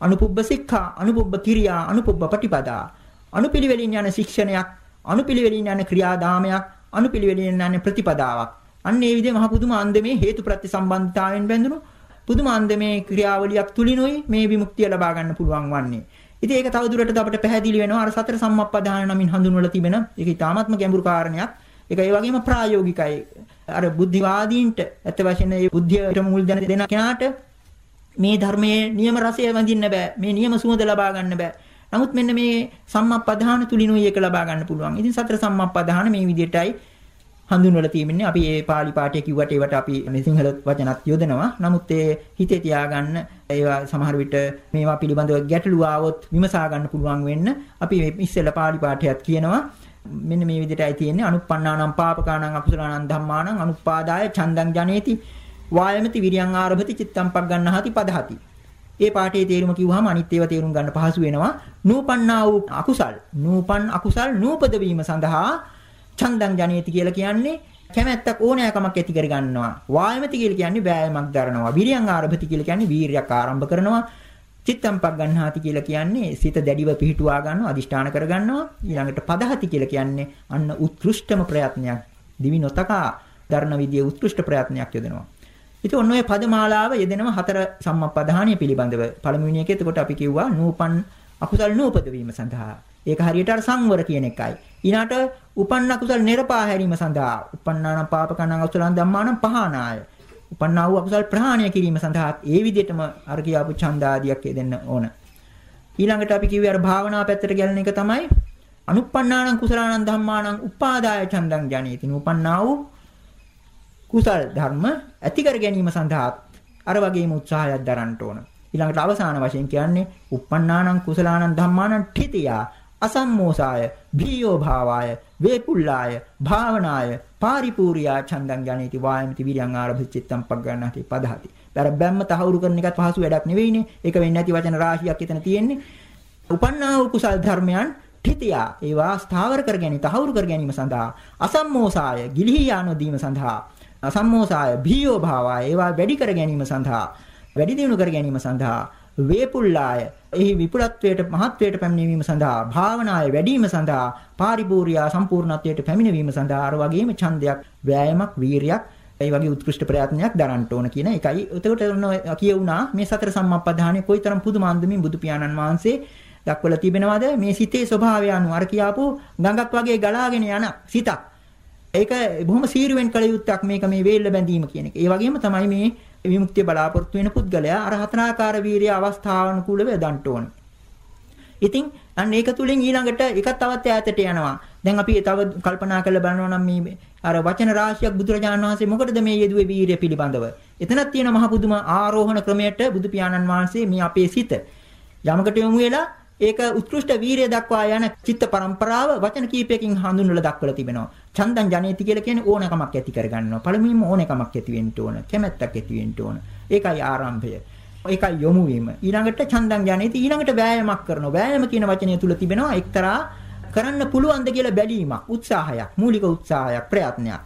අනුපුබ්බ සික්ඛා, අනුපුබ්බ කිරියා, අනුපුබ්බ පටිපදා. අනුපිළිවෙලින් යන ශික්ෂණයක්, අනුපිළිවෙලින් යන ක්‍රියාදාමයක්, අනුපිළිවෙලින් යන ප්‍රතිපදාවක්. අන්න ඒ විදිහේ මහ පුදුම අන්දමේ හේතු ප්‍රත්‍ය සම්බන්ධතාවයෙන් බැඳුණු පුදුම අන්දමේ ක්‍රියාවලියක් තුලිනුයි මේ විමුක්තිය ලබා ගන්න පුළුවන් වන්නේ. ඉතින් ඒක තවදුරටත් අපිට පැහැදිලි වෙනවා අර සතර සම්මප්පදාන නමින් හඳුන්වලා තිබෙන ඒක ඊටාත්ම ගැඹුරු කාරණයක්. ඒක ඒ වගේම ප්‍රායෝගිකයි. අර බුද්ධිවාදීන්ට ඇත්ත වශයෙන්ම මේ බුද්ධියට මුල් දෙන දෙන කෙනාට මේ ධර්මයේ නියම රසය වඳින්න බෑ. මේ නියම සුවඳ ලබා ගන්න බෑ. නමුත් මෙන්න මේ සම්මප්පදාන තුලිනුයි ඒක ලබා ගන්න පුළුවන්. ඉතින් සතර සම්මප්පදාන මේ විදිහටයි හඳුන්වලා තියෙන්නේ. අපි මේ pāli පාඨය කිව්වට ඒවට අපි මේ සිංහල වචනත් යොදනවා. නමුත් ඒ හිතේ තියාගන්න ඒවා සමහර විට මේවා පිළිබඳව ගැටලු ආවොත් විමසා ගන්න පුළුවන් වෙන්න අපි ඉස්සෙල්ලා pāli පාඨයත් කියනවා. මෙන්න මේ විදිහටයි තියෙන්නේ අනුප්පන්නානම් පාපකානම් අකුසලානම් ධම්මානම් අනුපාදාය චන්දං ජනේති වායමති විරියං ආරභති චිත්තම් පග්ගන්නහති පදහති ඒ පාඨයේ තේරුම කිව්වහම අනිත් ඒවා තේරුම් ගන්න පහසු වෙනවා නූපන්නා වූ අකුසල් නූපන් අකුසල් නූපද වීම සඳහා ඡන්දං ජනේති කියලා කියන්නේ කැමැත්තක් ඕනෑකමක් ඇති කර ගන්නවා. වායමති කියලා කියන්නේ වෑයමක් දරනවා. විරියං ආරභති කියලා කියන්නේ වීරියක් ආරම්භ කරනවා. චිත්තම්පක් ගන්නාති කියලා කියන්නේ සිත දැඩිව පිහිටුවා ගන්නවා, අදිෂ්ඨාන කර ගන්නවා. ඊළඟට පදහති කියලා කියන්නේ අන්න උත්කෘෂ්ඨම ප්‍රයත්නයක්. දිවි නොතකා දරන විදිය උත්කෘෂ්ඨ ප්‍රයත්නයක් යොදනවා. ඉතින් ඔන්න ඔය පදමාලාව යෙදෙනම හතර සම්මප්පදාහණිය පිළිබඳව. පළමුවෙනි එකේ එතකොට අපි කිව්වා නූපන් අකුසල් නූපද වීම සඳහා. ඒක හරියට අර සංවර කියන එකයි. ඊළාට උපන්න අකුසල් නිර්පා හැරීම සඳහා. උපන්නානම් පාපකණං අකුසලං ධම්මානම් පහනාය. උපන්නා වූ අකුසල් ප්‍රහාණය කිරීම සඳහා ඒ විදිහටම අර කියාපු ඡන්දාදියක් දෙන්න ඕන. ඊළඟට අපි කිව්වේ අර භාවනා පැත්තට ගැලෙන එක තමයි අනුප්පන්නානං කුසලානං ධම්මානං උපාදාය ඡන්දං ජනේති. උපන්නා වූ කුසල් ධර්ම ඇති කර ගැනීම සඳහා අර වගේම උත්සාහයක් දරන්න ඕන. ඊළඟට අවසාන වශයෙන් කියන්නේ uppannānaṁ කුසලානං ධම්මානං ඨිතියා අසම්මෝසාය භීයෝ භාවාය වේපුල්ලාය භාවනාය පාරිපූර්යා ඡන්දං ජනේති වායමති විරියං ආරභ චිත්තම් පග්ගණ්ණාති පදහති. දර බැම්ම තහවුරු කරන එකත් පහසු වැඩක් නෙවෙයිනේ. ඒක වෙන්නේ නැති වචන රාශියක් එතන තියෙන්නේ. උපන්නා වූ කුසල් ධර්මයන් ඨිතියා ඒවා ස්ථාවර කර ගැනීම තහවුරු කර ගැනීම සඳහා අසම්මෝසාය ගිලිහි යානෝදීම සඳහා අසම්මෝසාය භීයෝ භාවාය ඒවා වැඩි කර ගැනීම සඳහා වැඩි දියුණු කර ගැනීම සඳහා වේපුල්ලාය එහි විපුලත්වයට මහත්වයට පැමිණීම සඳහා භාවනාය වැඩිම සඳහා පාරිපූර්ණා සම්පූර්ණත්වයට පැමිණීම සඳහා අර වගේම ඡන්දයක් වෑයමක් වීරියක් ඒ වගේ උත්කෘෂ්ඨ ප්‍රයත්නයක් දරන්න ඕන කියන එකයි. එතකොට කියුණා මේ සතර සම්මප්පදාහනේ කොයිතරම් පුදුමාන්දමින් බුදු පියාණන් වහන්සේ දක්වලා තිබෙනවද මේ සිතේ ස්වභාවය අනුව අර කියාපු ගඟක් වගේ ගලාගෙන යන සිතක්. ඒක බොහොම සීරුවෙන් කළ යුත්තක් මේක මේ වේල්ල බැඳීම කියන එක. ඒ වගේම තමයි මේ විමුක්තිය බලාපොරොත්තු වෙන පුද්ගලයා අර හතරාකාර වීරිය අවස්ථානුකූලව යදන්න ඕන. ඉතින් අන්න ඒක තුලින් ඊළඟට එකක් තවත් ඈතට යනවා. දැන් අපි තව කල්පනා කරලා බලනවා නම් මේ අර වචන රාශියක් බුදුරජාණන් වහන්සේ මොකටද මේ යෙදුවේ වීරිය පිළිබඳව. එතනක් තියෙන මහ පුදුම ආරෝහණ ක්‍රමයට බුදු පියාණන් වහන්සේ මේ අපේ සිත යමකට යොමු වෙලා ඒක උත්කෘෂ්ඨ වීරිය දක්වා යන චිත්ත පරම්පරාව වචන කීපයකින් හඳුන්වලා දක්වලා තිබෙනවා. චන්දං ජනේති කියලා කියන්නේ ඕනකමක් ඇති කරගන්නවා. පළමුවෙන්ම ඕනකමක් ඇති වෙන්න ඕන. කැමැත්තක් ඇති වෙන්න ඕන. ඒකයි ආරම්භය. ඒකයි යොමු වීම. ඊළඟට චන්දං ජනේති ඊළඟට වෑයමක් කරනවා. වෑයම කියන වචනය තුල තිබෙනවා එක්තරා කරන්න පුළුවන්ද කියලා බැලීමක්, උත්සාහයක්, මූලික උත්සාහයක්, ප්‍රයත්නයක්.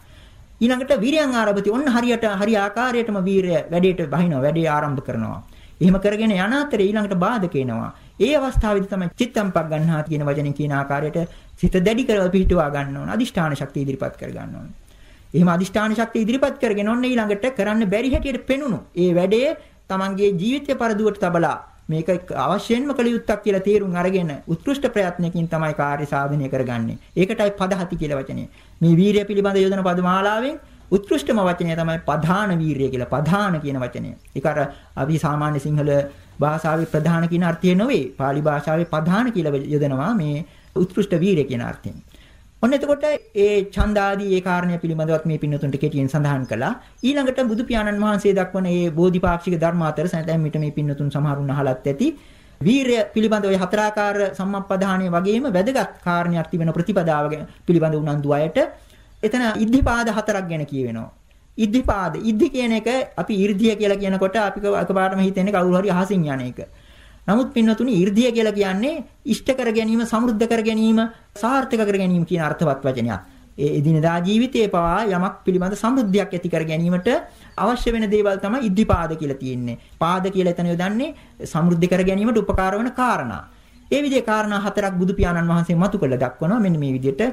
ඊළඟට විරියන් ආරම්භති ඔන්න හරියට හරි ආකාරයටම වීරය වැඩේට බහිනවා, වැඩේ ආරම්භ කරනවා. එහෙම කරගෙන යන අතරේ ඊළඟට බාධක එනවා. ඒ අවස්ථාවේදී තමයි චිත්තම්පක් ගන්නවා කියන වචනේ කියන ආකාරයට සිත දැඩි කරව පිහිටුවා ගන්න ඕන. අදිෂ්ඨාන ශක්තිය ඉදිරිපත් කර ගන්න ඕන. එහෙම අදිෂ්ඨාන ශක්තිය ඉදිරිපත් කරගෙන ඔන්න ඊළඟට කරන්න බැරි හැටියට පෙනුණු ඒ වැඩේ තමන්ගේ ජීවිතය පරදුවට තබලා මේක අවශ්‍යයෙන්ම කළ යුත්තක් කියලා තේරුම් අරගෙන උත්කෘෂ්ඨ ප්‍රයත්නකින් තමයි කාර්ය සාධනය කරගන්නේ. ඒකටයි පදහති කියලා වචනේ. මේ වීරිය පිළිබඳ යොදන පදමාලාවෙන් උත්කෘෂ්ඨම වචනය තමයි පධාන වීරිය කියලා. පධාන කියන වචනය. ඒක අර අපි සාමාන්‍ය සිංහල භාෂාවේ ප්‍රධාන කියන අර්ථය නෙවෙයි. pāli භාෂාවේ පධාන කියලා යොදනවා මේ උත්කෘෂ්ඨ වීරිය කියන අර්ථයෙන්. ඔන්න එතකොට ඒ ඡන්දාදී ඒ කාරණය පිළිබඳවත් මේ පින්නතුන්ට කෙටියෙන් සඳහන් කළා. ඊළඟට බුදු පියාණන් වහන්සේ දක්වන මේ බෝධිපාක්ෂික ධර්ම අතර දැන් මිට මේ පින්නතුන් සමහරුන් අහලත් ඇති. වීරය පිළිබඳ ඔය හතරාකාර සම්මප්පදාහණය වගේම වැදගත් කාරණයක් තිබෙන ප්‍රතිපදාව පිළිබඳ උනන්දු අයට එතන ඉද්ධිපාද හතරක් ගැන කියවෙනවා. ඉද්ධිපාද ඉද්ධි කියන එක අපි 이르දිය කියලා කියනකොට අපි එකපාරටම හිතෙන්නේ කවුරු හරි අහසින් යන එක. නමුත් පින්නතුනි 이르දිය කියලා කියන්නේ ඉෂ්ට කර ගැනීම, සමෘද්ධ කර ගැනීම, සාර්ථක කර ගැනීම කියන අර්ථවත් වචනයක්. ඒ එදිනදා ජීවිතයේ පවා යමක් පිළිබඳ සමෘද්ධියක් ඇති කර ගැනීමට අවශ්‍ය වෙන දේවල් තමයි ඉද්ධිපාද කියලා තියෙන්නේ. පාද කියලා එතන යොදන්නේ සමෘද්ධි කර ගැනීමට උපකාර වන කාරණා. ඒ විදිහේ කාරණා හතරක් බුදු පියාණන් වහන්සේ මතු කළ දක්වනවා. මෙන්න මේ විදිහට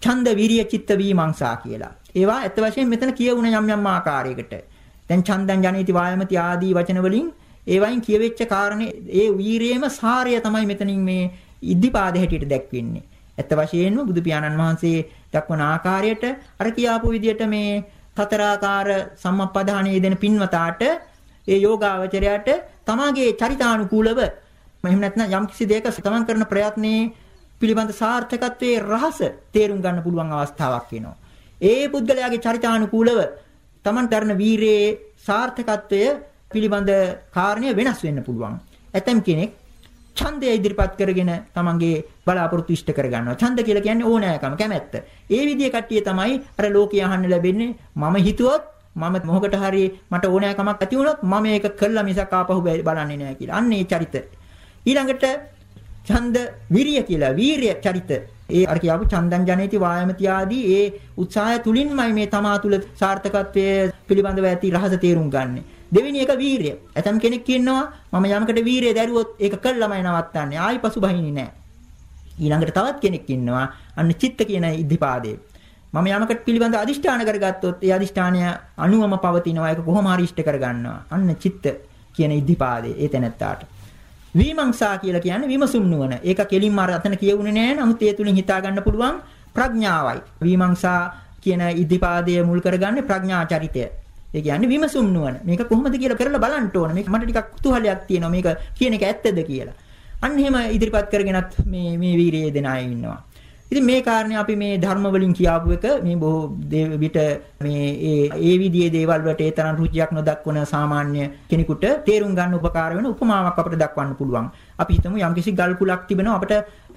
ඡන්ද විරිය චිත්ත වීමංසා කියලා. ඒවා ඇත්ත වශයෙන් මෙතන කියවුණ යම් යම් ආකාරයකට. දැන් ඡන්දං ජනේති වායමති ආදී වචන වලින් ඒවයින් කියවෙච්ච කාරණේ ඒ වීරියේම සාරය තමයි මෙතනින් මේ ඉද්ධිපාද හැටියට දැක්වෙන්නේ. ඇත්ත වශයෙන්ම බුදු පියාණන් වහන්සේ දක්වන ආකාරයට අර කියාපු විදිහට මේ හතරාකාර සම්මප්පදාහණයේ දෙන පින්වතාට ඒ යෝගාවචරයට තමාගේ චරිතානුකූලව එහෙම නැත්නම් යම් කිසි දෙයක තමන් කරන ප්‍රයත්නයේ පිළිබඳ සාර්ථකත්වයේ රහස තේරුම් ගන්න පුළුවන් අවස්ථාවක් වෙනවා. ඒ පුද්ගලයාගේ චරිතානුකූලව Taman තරන වීරයේ සාර්ථකත්වය පිළිබඳ කාරණය වෙනස් වෙන්න පුළුවන්. ඇතම් කෙනෙක් ඡන්දය ඉදිරිපත් කරගෙන තමන්ගේ බලාපොරොත්තු ඉෂ්ට කර ගන්නවා. ඡන්ද කියලා කියන්නේ ඕනෑකම, කැමැත්ත. ඒ විදිහේ කට්ටිය තමයි අර ලෝකයේ අහන්න ලැබෙන්නේ මම හිතුවොත් මම මොහොකට හරි මට ඕනෑකමක් ඇති වුණොත් මම මේක කළා මිසක් ආපහු බලන්නේ නැහැ කියලා. අන්න ඒ චරිත. ඊළඟට ඡන්ද විරිය කියලා වීරිය චරිත ඒ අර කියාපු චන්දං ජනේති වායමති ආදී ඒ උත්සාහය තුලින්මයි මේ තමා තුල සාර්ථකත්වයේ පිළිබඳව ඇති රහස තේරුම් ගන්නෙ. දෙවෙනි එක වීරිය. ඇතම් කෙනෙක් කියනවා මම යමකට වීරිය දැරුවොත් ඒක කළමයි නවත්තන්නේ. ආයි පසුබහින්නේ නැහැ. ඊළඟට තවත් කෙනෙක් ඉන්නවා අන්න චිත්ත කියන ඉද්ධිපාදේ. මම යමකට පිළිබඳ අදිෂ්ඨාන කරගත්තොත් ඒ අදිෂ්ඨානය අනුවම පවතිනවා ඒක කොහොම හරි ඉෂ්ට කරගන්නවා. අන්න චිත්ත කියන ඉද්ධිපාදේ ඒ තැනත්තාට. විමංශා කියලා කියන්නේ විමසුම් නුවණ. ඒක කෙලින්ම අර අතන කියවුනේ නෑ. නමුත් ඒ තුලින් හිතා ගන්න පුළුවන් ප්‍රඥාවයි. විමංශා කියන ඉද්ධිපාදයේ මුල් කරගන්නේ ප්‍රඥා චරිතය. ඒ කියන්නේ විමසුම් නුවණ. මේක කොහොමද කියලා කරලා බලන්න ඕන. මේක මට ටිකක් කුතුහලයක් තියෙනවා. මේක කියන එක ඇත්තද කියලා. අන්න එහෙම ඉදිරිපත් කරගෙනත් මේ මේ වීරියේ දෙන අය ඉන්නවා. ඉතින් මේ කාරණේ අපි මේ ධර්ම වලින් කියාපු එක මේ බොහෝ විට මේ ඒ ඒ විදිහේ දේවල් වලට ඒ තරම් රුචියක් නොදක්වන සාමාන්‍ය කෙනෙකුට තේරුම් ගන්න උපකාර වෙන උපමාවක් අපිට දක්වන්න පුළුවන්. අපි හිතමු යම්කිසි ගල් කුලක් තිබෙනවා අපිට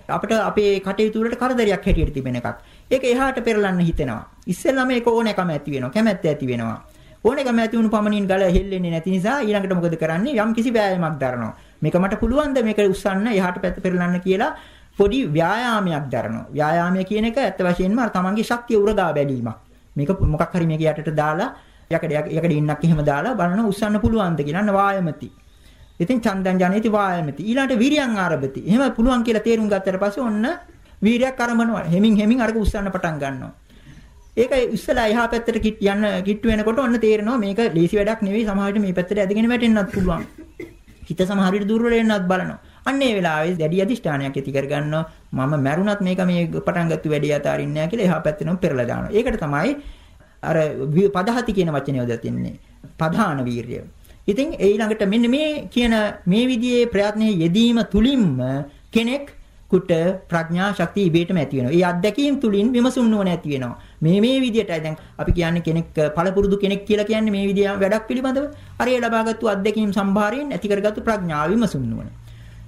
අපිට අපේ කටයුතු වලට කරදරයක් හැටියට තිබෙන එකක්. ඒක එහාට පෙරලන්න හිතෙනවා. ඉස්සෙල්ලාම ඒක ඕනෑකම ඇති වෙනවා. කැමැත්ත ඇති වෙනවා. ඕනෑකම ඇති වුණු පමණින් ගල හෙල්ලෙන්නේ නැති නිසා ඊළඟට මොකද කරන්නේ? යම්කිසි වෑයමක් දරනවා. මේක මට පුළුවන් ද මේක උස්සන්න එහාට පැත්ත පෙරලන්න කියලා පොඩි ව්‍යායාමයක් දරනවා. ව්‍යායාමය කියන එක ඇත්ත වශයෙන්ම අර තමන්ගේ ශක්තිය උරගා බැලීමක්. මේක මොකක් හරි මේක යටට දාලා යකඩ යකඩ ඉන්නක් එහෙම දාලා බලන උස්සන්න පුළුවන්ද කියලා අන්න වායමති. ඉතින් චන්දන් ජනේති වායමති. ඊළඟට විරියන් ආරභති. එහෙම පුළුවන් කියලා තේරුම් ගත්තට පස්සේ ඔන්න වීරයක් අරඹනවා. හෙමින් හෙමින් අරක උස්සන්න පටන් ගන්නවා. ඒක ඉස්සලා එහා පැත්තට යන්න කිට්ටු වෙනකොට ඔන්න තේරෙනවා මේක ලේසි වැඩක් නෙවෙයි සමහරවිට මේ පැත්තට ඇදගෙන වැටෙන්නත් පුළුවන්. හිත සමහරවිට දුර්වල වෙන්නත් බලනවා. අන්න ඒ වෙලාවේ දැඩි අදිෂ්ඨානයක් ඇති කරගන්නවා මම මැරුණත් මේක මේ පටන් ගත්ත වැඩේ අතාරින්නේ නැහැ කියලා එහා පැත්තටම පෙරලා දානවා. ඒකට තමයි අර පදහති කියන වචනේ යොදලා තින්නේ. පධාන වීරිය. ඉතින් ඊළඟට මෙන්න මේ කියන මේ විදිහේ ප්‍රයත්නයේ යෙදීම තුලින්ම කෙනෙක් කුට ප්‍රඥා ශක්තිය ඉබේටම ඇති වෙනවා. ඒ අත්දැකීම් තුලින් විමසුම් නුවණ ඇති වෙනවා. මේ මේ විදිහටයි දැන් අපි කියන්නේ කෙනෙක් පළපුරුදු කෙනෙක් කියලා කියන්නේ මේ විදිහ වැඩක් පිළිබඳව අර ඒ ලබාගත්තු අත්දැකීම් සම්භාරයෙන් ඇති කරගත්තු ප්‍රඥාව විමසුම් නුවණ.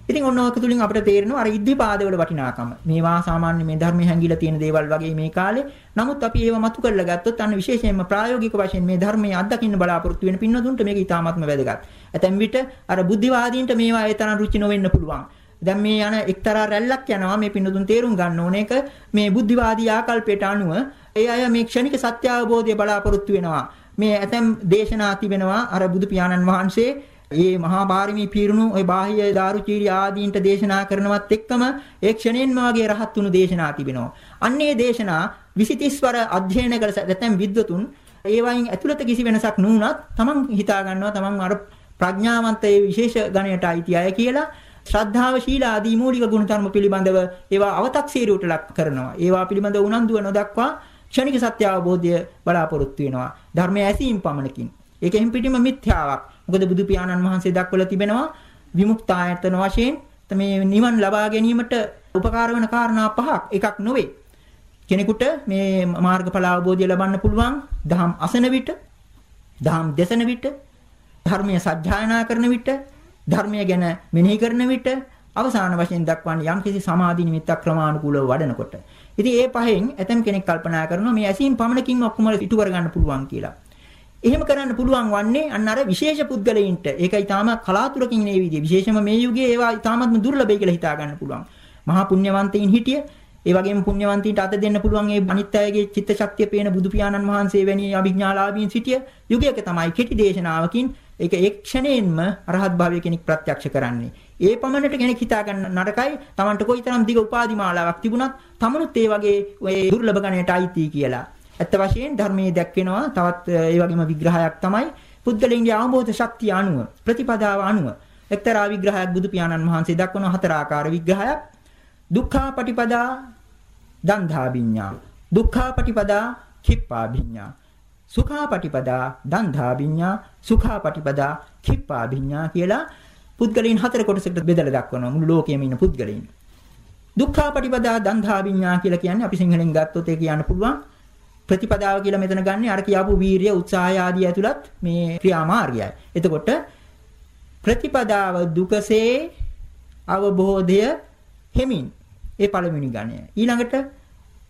ඉතින් ඔන්න ඔක තුලින් අපිට තේරෙනවා අර ඉද්ධිපාදවල වටිනාකම. මේවා සාමාන්‍ය මේ ධර්මයේ හැංගිලා තියෙන දේවල් වගේ මේ කාලේ. නමුත් අපි ඒව මතු කරලා ගත්තොත් අන්න විශේෂයෙන්ම ප්‍රායෝගික වශයෙන් මේ ධර්මයේ අත්දකින්න බලාපොරොත්තු වෙන පින්නතුන්ට මේක ඉතාමත්ම වැදගත්. ඇතැම් විට අර බුද්ධිවාදීන්ට මේවා ඒ තරම් රුචි නොවෙන්න පුළුවන්. දැන් මේ යන එක්තරා රැල්ලක් යනවා මේ පින්නතුන් තේරුම් ගන්න ඕන එක මේ බුද්ධිවාදී ආකල්පයට අනුව ඒ අය මේ ක්ෂණික සත්‍ය අවබෝධය බලාපොරොත්තු වෙනවා. මේ ඇතැම් දේශනා තිබෙනවා අර බුදු පියාණන් වහන්සේ මේ මහා පාරමී පීරුණු ওই බාහ්‍ය දාරුචීරි ආදීන්ට දේශනා කරනවත් එක්කම ඒ ක්ෂණයෙන්ම වගේ රහත් වුණු දේශනා තිබෙනවා. අන්නේ දේශනා 23 වර අධ්‍යයනය කළ නැත්නම් විද්වතුන් ඒ වයින් ඇතුළත කිසි වෙනසක් නුනත් තමන් හිතා ගන්නවා තමන් අර ප්‍රඥාවන්තයේ විශේෂ ගණයට අයිති අය කියලා ශ්‍රද්ධාව ශීල ආදී මූලික ගුණධර්ම පිළිබඳව ඒවා අව탁සීරුවට ලක් කරනවා. ඒවා පිළිබඳව උනන්දුව නොදක්වා ක්ෂණික සත්‍ය අවබෝධය බලාපොරොත්තු වෙනවා. ධර්මයේ ඇසීම් පමණකින්. ඒක එහිම් පිටිම මිත්‍යාවක්. මොකද බුදු පියාණන් වහන්සේ දක්වලා තිබෙනවා විමුක්තායතන වශයෙන් මේ නිවන් ලබා ගැනීමට උපකාර වෙන කාරණා පහක් එකක් නොවේ. කෙනෙකුට මේ මාර්ගඵල අවබෝධය ලබන්න පුළුවන් දහම් අසන විට, දහම් දෙසන විට, ධර්මයේ සත්‍යයනා කරන විට, ධර්මය ගැන මෙනෙහි කරන විට අවසාන වශයෙන් දක්වන්නේ යම්කිසි සමාධි නිමිත්තක් ක්‍රමානුකූලව වඩනකොට. ඉතින් ඒ පහෙන් ඇතම් කෙනෙක් කල්පනා කරනවා මේ ඇසීම් පමණකින් ඔක්කොම ඉටු කරගන්න පුළුවන් කියලා. එහෙම කරන්න පුළුවන් වන්නේ අන්න අර විශේෂ පුද්ගලයින්ට. ඒක ඊටාම කලාතුරකින් මේ විදිහේ විශේෂම මේ යුගයේ ඒවා ඊටාමත්ම දුර්ලභයි කියලා හිතා ගන්න පුළුවන්. මහා පුණ්‍යවන්තයින් හිටිය ඒ වගේම පුණ්‍යවන්තයින්ට අත දෙන්න පුළුවන් ඒ අනිත් අයගේ චිත්ත ශක්තිය පේන බුදු පියාණන් වහන්සේ වැනි අභිඥාලාභීන් සිටිය යුගයක තමයි කෙටි දේශනාවකින් ඒක එක් ක්ෂණයෙන්ම අරහත් භාවය කෙනෙක් ප්‍රත්‍යක්ෂ කරන්නේ. ඒ පමණට කෙනෙක් හිතා ගන්න නරකයි. Tamanට කොයිතරම් දිග උපාධි මාලාවක් තිබුණත් තමනුත් ඒ වගේ ඒ දුර්ලභ ගණයට අයිති කියලා. ඇත්ත වශයෙන් ධර්මයේ දැක්වෙනවා. තවත් ඒ වගේම විග්‍රහයක් තමයි පුද්ගලයන්ගේ අවබෝධ ශක්තිය අනුව ප්‍රතිපදාව අනුව. එක්තරා විග්‍රහයක් බුදු පියාණන් වහන්සේ දක්වන හතර ආකාර විග්‍රහයක්. දුක්ඛා පටිපදා දන්ධා විඤ්ඤා දුක්ඛා පටිපදා කිප්පා විඤ්ඤා සුඛා පටිපදා දන්ධා විඤ්ඤා සුඛා පටිපදා කිප්පා විඤ්ඤා කියලා පුද්ගලයන් හතර කොටසකට බෙදලා දක්වනවා. මුළු ලෝකෙම ඉන්න පුද්ගලයන්. දුක්ඛා පටිපදා දන්ධා විඤ්ඤා කියලා කියන්නේ අපි සිංහලෙන් ගත්තොත් ඒ කියන්න පුළුවන්. ප්‍රතිපදාව කියලා මෙතන ගන්න අර කියාපු වීරිය උත්සාහය ආදී ඇතුළත් මේ ක්‍රියාමාර්ගයයි. එතකොට ප්‍රතිපදාව දුකසේ අවබෝධය හිමින් ඒ පළවෙනි ගණය. ඊළඟට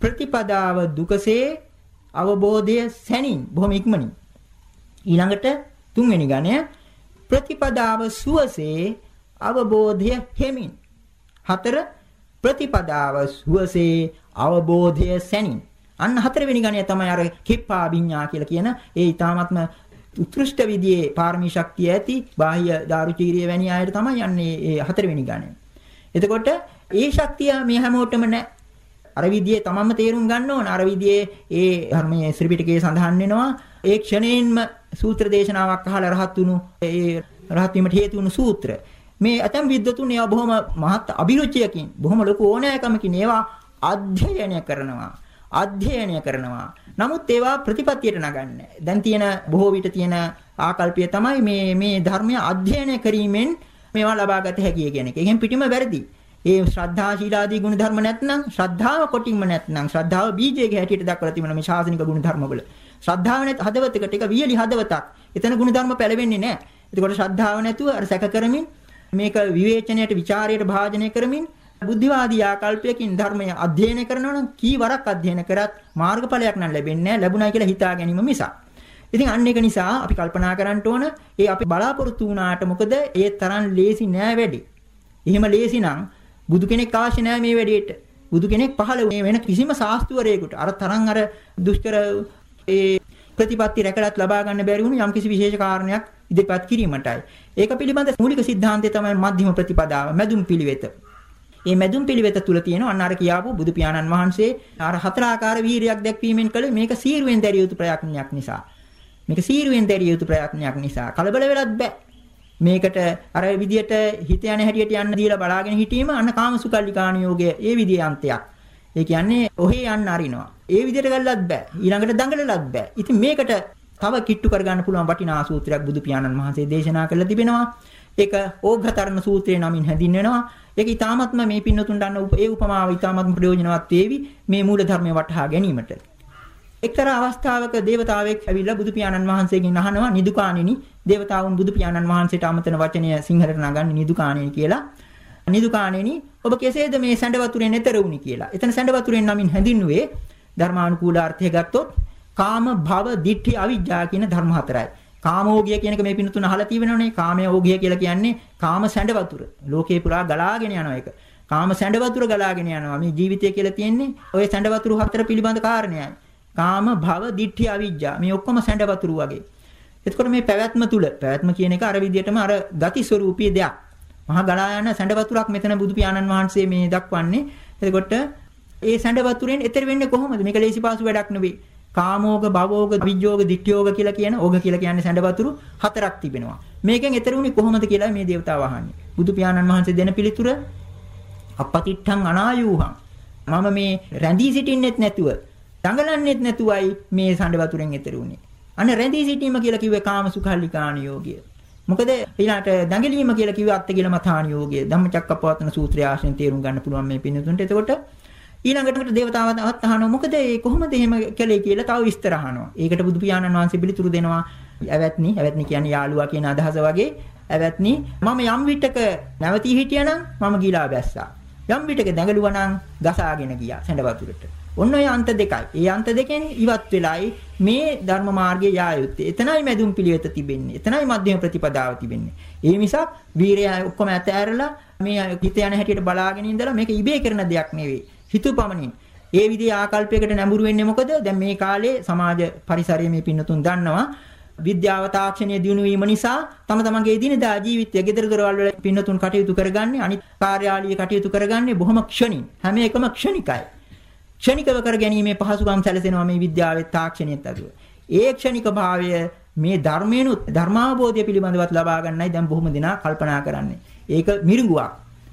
ප්‍රතිපදාව දුකසේ අවබෝධය සැනින් බොහොම ඉක්මනින්. ඊළඟට තුන්වෙනි ගණය ප්‍රතිපදාව සුවසේ අවබෝධය හිමින්. හතර ප්‍රතිපදාව සුවසේ අවබෝධය සැනින්. අන්න හතරවෙනි ගණය තමයි අර කිප්පා විඤ්ඤා කියලා කියන ඒ ඊ타ත්ම උත්කෘෂ්ඨ විදියේ පාරමී ශක්තිය ඇති බාහ්‍ය දාරුචීරිය වැනි අයට තමයි යන්නේ ඒ හතරවෙනි ගණය. එතකොට ඒ ශක්තිය මේ හැමෝටම නැහැ. අර විදිහේ තමන්ම තේරුම් ගන්න ඕන. අර විදිහේ ඒ ධර්මයේ ශ්‍රීපිටකයේ සඳහන් වෙනවා ඒ ක්ෂණයෙන්ම සූත්‍ර දේශනාවක් අහලා රහත් වුණු ඒ රහත් වීමට හේතු වුණු සූත්‍ර. මේ ඇතම් විද්වතුන් ඒවා බොහොම මහත් අභිරුචියකින් බොහොම ලොකු ඕනෑකමකින් ඒවා අධ්‍යයනය කරනවා. අධ්‍යයනය කරනවා. නමුත් ඒවා ප්‍රතිපත්තියට නගන්නේ. දැන් තියෙන බොහෝ විට තියෙන ආකල්පය තමයි මේ මේ ධර්මය අධ්‍යයනය කිරීමෙන් මේවා ලබාගත හැකිය කියන එක. ඒකෙන් පිටිම වැරදි. ඒ ශ්‍රද්ධා ශීලාදී ගුණ ධර්ම නැත්නම් ශ්‍රද්ධාව කොටින්ම නැත්නම් ශ්‍රද්ධාව බීජයේ හැටියට දක්වලා තිබෙන මේ ශාසනික ගුණ ධර්මවල. ශ්‍රද්ධාව නැත් හදවතකට එක වියලි හදවතක්. එතන ගුණ ධර්ම පැලවෙන්නේ නැහැ. එතකොට ශ්‍රද්ධාව නැතුව අර සැක කරමින් මේක විවේචනයට, ਵਿਚාරයට භාජනය කරමින් බුද්ධිවාදී ආකල්පයකින් ධර්මය අධ්‍යයනය කරනවා නම් කී වරක් අධ්‍යයනය කරත් මාර්ගඵලයක් නම් ලැබෙන්නේ නැහැ ලැබුණයි කියලා හිතා ගැනීම මිසක්. ඉතින් අන්න ඒක නිසා අපි කල්පනා කරන්න ඕන ඒ අපි බලාපොරොත්තු වුණාට මොකද ඒ තරම් ලේසි නෑ වැඩි. එහෙම ලේසි නම් බුදු කෙනෙක් අවශ්‍ය නෑ මේ වැඩේට. බුදු කෙනෙක් පහළ වුණේ වෙන කිසිම ශාස්ත්‍රවරයෙකුට. අර තරම් අර දුෂ්කර ඒ ප්‍රතිපත්ති රැකලත් ලබා ගන්න බැරි වුණු යම්කිසි විශේෂ කාරණයක් ඉදිරිපත් කිරීමටයි. ඒක පිළිබඳ මූලික સિદ્ધාන්තය තමයි මධ්‍යම ප්‍රතිපදාව, මැදුම් පිළිවෙත. මේ මැදුම් පිළිවෙත තුල තියෙන අන්න අර කියාපු බුදු පියාණන් වහන්සේ අර හතර ආකාර වීරියක් දැක්වීමෙන් කළේ මේක සීරුවෙන් දැරිය යුතු ප්‍රයත්නයක් නිසා. මේක සීරුවෙන් දැරිය යුතු ප්‍රයත්නයක් නිසා කලබල වෙලත් බෑ. මේකට අර විදියට හිත යන හැටියට යන්න දීලා බලාගෙන හිටීම අන්න කාමසුකල්ලිකාණ යෝගයේ ඒ විදියේ අන්තයක්. ඒ කියන්නේ ඔහේ යන්න අරිනවා. ඒ විදියට ගල්ලත් බෑ. ඊළඟට දඟලලත් බෑ. ඉතින් මේකට තව කිට්ටු කරගන්න පුළුවන් වටිනා සූත්‍රයක් බුදු පියාණන් වහන්සේ දේශනා කළා තිබෙනවා. ඒක ඕඝතරණ සූත්‍රය නමින් හැඳින්වෙනවා. ඒක ඊ타මත්ම මේ පින්නතුන්ට අන්න ඒ උපමාව ඊ타මත්ම ප්‍රයෝජනවත් වේවි මේ මූල ධර්මයේ වටහා ගැනීමට. එක්තරා අවස්ථාවක දේවතාවෙක් ඇවිල්ලා බුදු පියාණන් වහන්සේගෙන් අහනවා නිදුකාණෙනි දේවතාවුන් බුදු පියාණන් වහන්සේට අමතන වචනය සිංහලට නගන්නේ නිදුකාණෙනි කියලා. නිදුකාණෙනි ඔබ කෙසේද මේ සැඬ වතුරෙන් එතර වුණි කියලා. එතන සැඬ වතුරෙන් නමින් හැඳින්වුවේ ධර්මානුකූල අර්ථය ගත්තොත් කාම භව දිට්ඨි අවිජ්ජා කියන ධර්ම හතරයි. කාමෝගිය කියන එක මේ පින්තුන අහලා තියෙනවනේ. කාමෝගිය කියලා කියන්නේ කාම සැඬ වතුර. ලෝකේ පුරා ගලාගෙන යන එක. කාම සැඬ වතුර ගලාගෙන යනවා. මේ ජීවිතය කියලා තියෙන්නේ ওই සැඬ වතුරු හතර පිළිබඳ කාරණයයි. කාම භව දිට්ඨි අවිජ්ජා. මේ ඔක්කොම සැඬ වතුරු වගේ. එතකොට මේ පැවැත්ම තුල පැවැත්ම කියන එක අර විදිහටම අර ගති ස්වરૂපී දෙයක්. මහා ගලා යන සැඬ වතුරක් මෙතන බුදු පියාණන් වහන්සේ මේ දක්වන්නේ. එතකොට ඒ සැඬ වතුරෙන් එතර වෙන්නේ කොහොමද? මේක ලේසි පාසු වැඩක් නෙවෙයි. කාමෝග, භවෝග, විජ්ජෝග, දික්ඛයෝග කියලා කියන ඕග කියලා කියන්නේ සැඬ වතුරු හතරක් තිබෙනවා. මේකෙන් එතර වුණේ කොහොමද කියලා මේ දේවතාව අහන්නේ. බුදු පියාණන් වහන්සේ දෙන පිළිතුර අපපතිට්ඨං අනායූහං. මම මේ රැඳී සිටින්නෙත් නැතුව, දඟලන්නෙත් නැතුවයි මේ සැඬ වතුරෙන් එතර වුණේ. අන්න රැඳී සිටීම කියලා කිව්වේ කාම සුඛල්ලිකාණ යෝගය. මොකද ඊළාට දඟලීම කියලා කිව්වේ අත්ති මථාන යෝගය. ධම්මචක්කපවත්තන සූත්‍රය ආශ්‍රයෙන් තේරුම් ගන්න පුළුවන් මේ පින්නතුන්ට. එතකොට ඊළඟට දේවතාවත් අහනවා මොකද ඒ කොහොමද එහෙම කළේ කියලා තව විස්තර අහනවා. ඒකට බුදු පියාණන් වහන්සේ පිළිතුරු දෙනවා. ඇවැත්නි, ඇවැත්නි කියන්නේ යාළුවා කියන අදහස වගේ. ඇවැත්නි මම යම් විටක නැවතී හිටියනම් මම ගිලා බැස්සා. යම් විටක දැඟලුවා නම් ගසාගෙන ගියා සැඬ වතුරට. ඔන්න ඔය අන්ත දෙකයි. ඒ අන්ත දෙකෙන් ඉවත් වෙලායි මේ ධර්ම මාර්ගයේ යා යුත්තේ. එතනයි මැදුම් පිළිවෙත තිබෙන්නේ. එතනයි මධ්‍යම ප්‍රතිපදාව තිබෙන්නේ. ඒ මිසක් වීරය ඔක්කොම ඇතෑරලා මේ හිත යන හැටියට බලාගෙන ඉඳලා මේක ඉබේ කරන දෙයක් නෙවෙයි. හිතුපමණින්. ඒ විදිහේ ආකල්පයකට නැඹුරු වෙන්නේ මොකද? දැන් මේ කාලේ සමාජ පරිසරයේ මේ පින්නතුන් දන්නවා. විද්‍යාව තාක්ෂණය දියුණු වීම නිසා තම තමන්ගේ දිනදා ජීවිතය gedara දොරවල් වල පින්නතුන් කටයුතු කරගන්නේ අනිත් කාර්යාලීය කටයුතු කරගන්නේ බොහොම ක්ෂණින් හැම එකම ක්ෂණිකයි. ක්ෂණිකව කර ගැනීමේ පහසුකම් සැලසෙනවා මේ විද්‍යාවේ තාක්ෂණයත් අදුව ඒ ක්ෂණික භාවය මේ ධර්මේනුත් ධර්මාබෝධය පිළිබඳවත් ලබා ගන්නයි දැන් බොහොම දෙනා කල්පනා කරන්නේ. ඒක මිරිඟුවක්.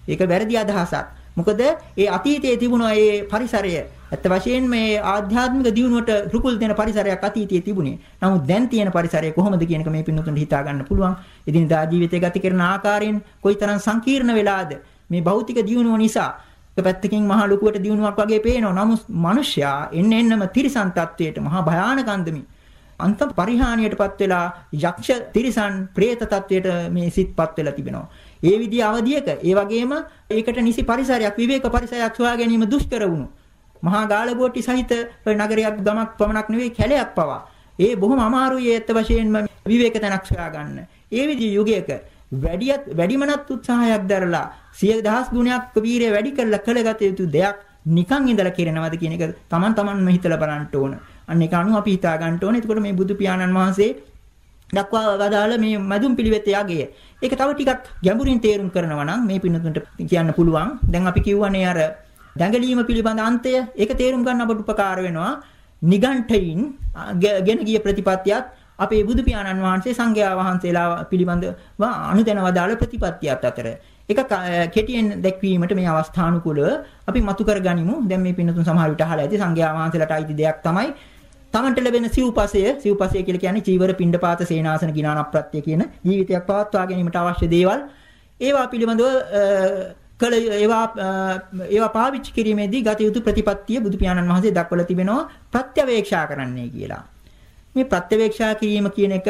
ඒක වැරදි අදහසක්. මොකද ඒ අතීතයේ තිබුණ ඒ පරිසරය ඇත්ත වශයෙන්ම මේ ආධ්‍යාත්මික දියුණුවට රුකුල් දෙන පරිසරයක් අතීතයේ තිබුණේ. නමුත් දැන් තියෙන පරිසරය කොහොමද කියන එක මේ පින්නතුන්ට හිතා ගන්න පුළුවන්. එදිනදා ජීවිතය ගත කරන ආකාරයෙන් කොයිතරම් සංකීර්ණ වෙලාද මේ භෞතික දියුණුව නිසා එක පැත්තකින් මහා ලොකුවට දියුණුවක් වගේ පේනවා. නමුත් මිනිස්සයා එන්න එන්නම තිරිසන් තත්වයට මහා භයානක අන්දමින් අන්ත පරිහානියටපත් වෙලා යක්ෂ තිරිසන් പ്രേත තත්වයට මේ සිත්පත් වෙලා තිබෙනවා. ඒ විදිහ අවධියක ඒ වගේම ඒකට නිසි පරිසරයක් විවේක පරිසරයක් සොයා ගැනීම දුෂ්කර වුණු මහා ගාලගෝටි සහිත නගරයක් ගමක් පමණක් නෙවෙයි කැලයක් පවා ඒ බොහොම අමාරුයි ඒත් වශයෙන්ම විවේක තැනක් සොයා ගන්න. ඒ විදිහ යුගයක වැඩියත් වැඩිමනත් උත්සාහයක් දරලා සිය දහස් ගුණයක් වීරය වැඩි කරලා කළගත යුතු දෙයක් නිකන් ඉඳලා කරනවද කියන එක Taman tamanම හිතලා බලන්න ඕන. අන්න ඒක අනුව අපි හිතා ගන්න ඕනේ. එතකොට මේ බුදු පියාණන් වහන්සේ දක්වා වදාළ මේ මදුම් පිළිවෙතේ යගය. ඒක තව ටිකක් ගැඹුරින් තේරුම් කරනවා නම් මේ පින්නතුන්ට කියන්න පුළුවන්. දැන් අපි කියවනේ අර දැඟලීම පිළිබඳ අන්තය ඒක තේරුම් ගන්න අපට උපකාර වෙනවා. නිගණ්ඨයින් ගෙන ගිය ප්‍රතිපත්තියත් අපේ බුදු පියාණන් වහන්සේ සංඝයා වහන්සේලා පිළිබඳව අනුදැන වදාළ ප්‍රතිපත්තියත් අතර එක කෙටියෙන් දැක්වීමට මේ අවස්ථානුකූලව අපි මතු කරගනිමු. දැන් මේ පින්නතුන් සමහර විට අහලා ඇති සංඝයා වහන්සේලාට අයිති දෙයක් තමයි තමන්ට ලැබෙන සිව්පසය සිව්පසය කියලා කියන්නේ චීවර පිණ්ඩපාත සේනාසන ගිනාන ප්‍රත්‍ය කියන ජීවිතයක් පවත්වා ගැනීමට අවශ්‍ය දේවල් ඒවා පිළිබඳව කළ ඒවා ඒවා පාවිච්චි කිරීමේදී ගත යුතු ප්‍රතිපත්තිය බුදු පියාණන් වහන්සේ දක්වලා තිබෙනවා ප්‍රත්‍යවේක්ෂා කරන්නයි කියලා. මේ ප්‍රත්‍යවේක්ෂා කිරීම කියන එක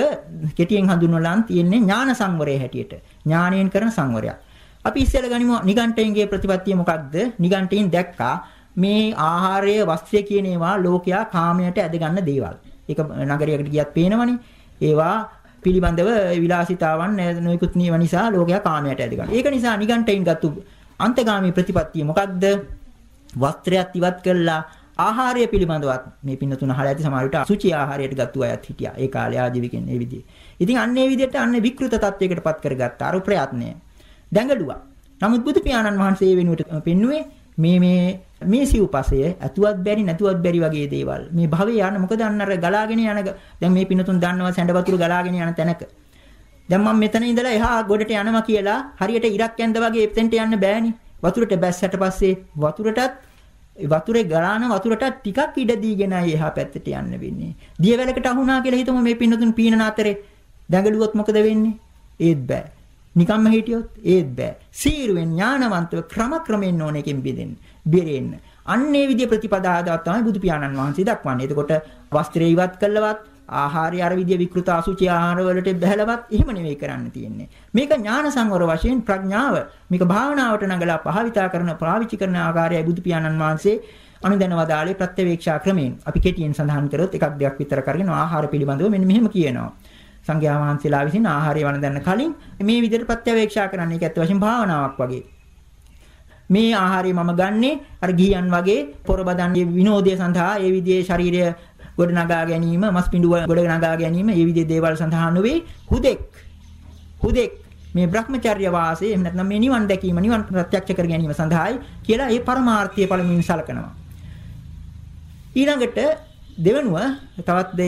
කෙටියෙන් හඳුන්වලා තියෙන්නේ ඥාන සංවරය හැටියට. ඥානයෙන් කරන සංවරයක්. අපි ඉස්සෙල්ලා ගනිමු නිගණ්ඨයන්ගේ ප්‍රතිපත්තිය මොකක්ද? නිගණ්ඨයන් දැක්කා මේ ආහාරය වස්ත්‍රය කියන ඒවා ලෝකයා කාමයට ඇද ගන්න දේවල්. ඒක නගරයකට ගියත් පේනවනේ. ඒවා පිළිබඳව විලාසිතාවන් නොයෙකුත් නීව නිසා ලෝකයා කාමයට ඇද ගන්න. ඒක නිසා නිගණ්ඨයන් ගත්තු අන්තගාමී ප්‍රතිපත්තිය මොකක්ද? වස්ත්‍රයත් ඉවත් කළා ආහාරය පිළිබඳවත් මේ පින්නතුන අහලා ඇති සමහර විට අසුචි ආහාරයට ගත්තු අයත් හිටියා. ඒ කාලේ ආජීවිකෙන් ඒ විදිහේ. ඉතින් අන්න ඒ විදිහට අන්න විකෘත තත්වයකට පත් කරගත්ත අර ප්‍රයත්නය. දැඟලුවා. නමුත් බුදු පියාණන් වහන්සේ වෙනුවට පෙන්වුවේ මේ මේ මේ සිව්පසය ඇතුවත් බැරි නැතුවත් බැරි වගේ දේවල්. මේ භවයේ යන මොකද අන්න අර ගලාගෙන යන දැන් මේ පිනතුන් දන්නවා සැඬ වතුර ගලාගෙන යන තැනක. දැන් මම මෙතන ඉඳලා එහා ගොඩට යනවා කියලා හරියට ඉරක් ඇඳ වගේ එතෙන්ට යන්න බෑනේ. වතුරට බැස්සට පස්සේ වතුරටත් වතුරේ ගලාන වතුරටත් ටිකක් ඉඩ දීගෙනයි එහා පැත්තට යන්න වෙන්නේ. දියවැලකට අහුණා කියලා හිතමු මේ පින්නතුන් පීනන අතරේ. දැඟලුවොත් මොකද වෙන්නේ? ඒත් බෑ. නිකම්ම හිටියොත් ඒත් බෑ. සීරුවෙන් ඥානවන්තව ක්‍රම ක්‍රමෙන් ඕන එකෙන් බෙදෙන්න. බෙරෙන්න. අන්නේ විදිය ප්‍රතිපදාවක් තමයි බුදු පියාණන් වහන්සේ දක්වන්නේ. එතකොට වස්ත්‍රය ඉවත් කළවත් ආහාරය අර විදිය විකෘත අසුචි ආහාර වලට බහැලවත් එහෙම නෙවෙයි කරන්න තියෙන්නේ. මේක ඥාන සංවර වශයෙන් ප්‍රඥාව මේක භාවනාවට නගලා පහවිතා කරන පාවිච්චි කරන ආකාරයයි බුදු පියාණන් වහන්සේ අනුදැන වදාළේ ප්‍රත්‍යවේක්ෂා ක්‍රමයෙන්. අපි කෙටියෙන් සඳහන් කරොත් එකක් දෙයක් විතර කරගෙන ආහාර පිළිබඳව මෙන්න මෙහෙම කියනවා. සංඝයා වහන්සේලා විසින් ආහාරය වළඳන්න කලින් මේ විදිහට ප්‍රත්‍යවේක්ෂා කරන්න. ඒක ඇත්ත වශයෙන් භාවනාවක් වගේ. මේ ආහාරය මම ගන්නේ අර ගිහියන් වගේ පොරබදන්නේ විනෝදය සඳහා ඒ විදිහේ ශරීරය ගොඩ නගා ගැනීම, මස් පිඬුව ගොඩ නගා ගැනීම, මේ විදිහේ දේවල් සඳහා නොවේ. හුදෙක් හුදෙක් මේ Brahmacharya වාසය එහෙම නැත්නම් මේ නිවන් දැකීම නිවන් ප්‍රත්‍යක්ෂ කර ගැනීම සඳහායි කියලා ඒ පරමාර්ථය පළමුවෙන් සලකනවා. ඊළඟට දෙවනුව තවත්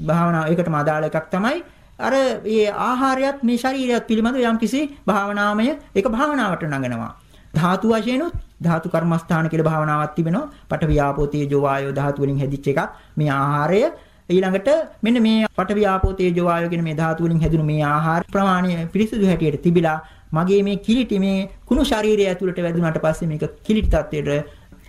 භාවනාව ඒකටම අදාළ එකක් තමයි අර මේ ආහාරයත් මේ ශරීරයත් පිළිබඳව යම්කිසි භාවනාමය ඒක භාවනාවට නගනවා. ධාතු වශයෙන්ුත් ධාතු කර්මස්ථාන කියලා භාවනාවක් තිබෙනවා. පඨවි ආපෝ තේජෝ වායෝ ධාතු වලින් හැදිච්ච එකක්. මේ ආහාරය ඊළඟට මෙන්න මේ පඨවි ආපෝ තේජෝ වායෝ කියන මේ ධාතු වලින් හැදුණු මේ ආහාර ප්‍රමාණය පිරිසිදු හැටියට තිබිලා මගේ මේ කිලිටි මේ කුණු ශරීරය ඇතුළට වැදුනට පස්සේ මේක කිලිටි තත්වයට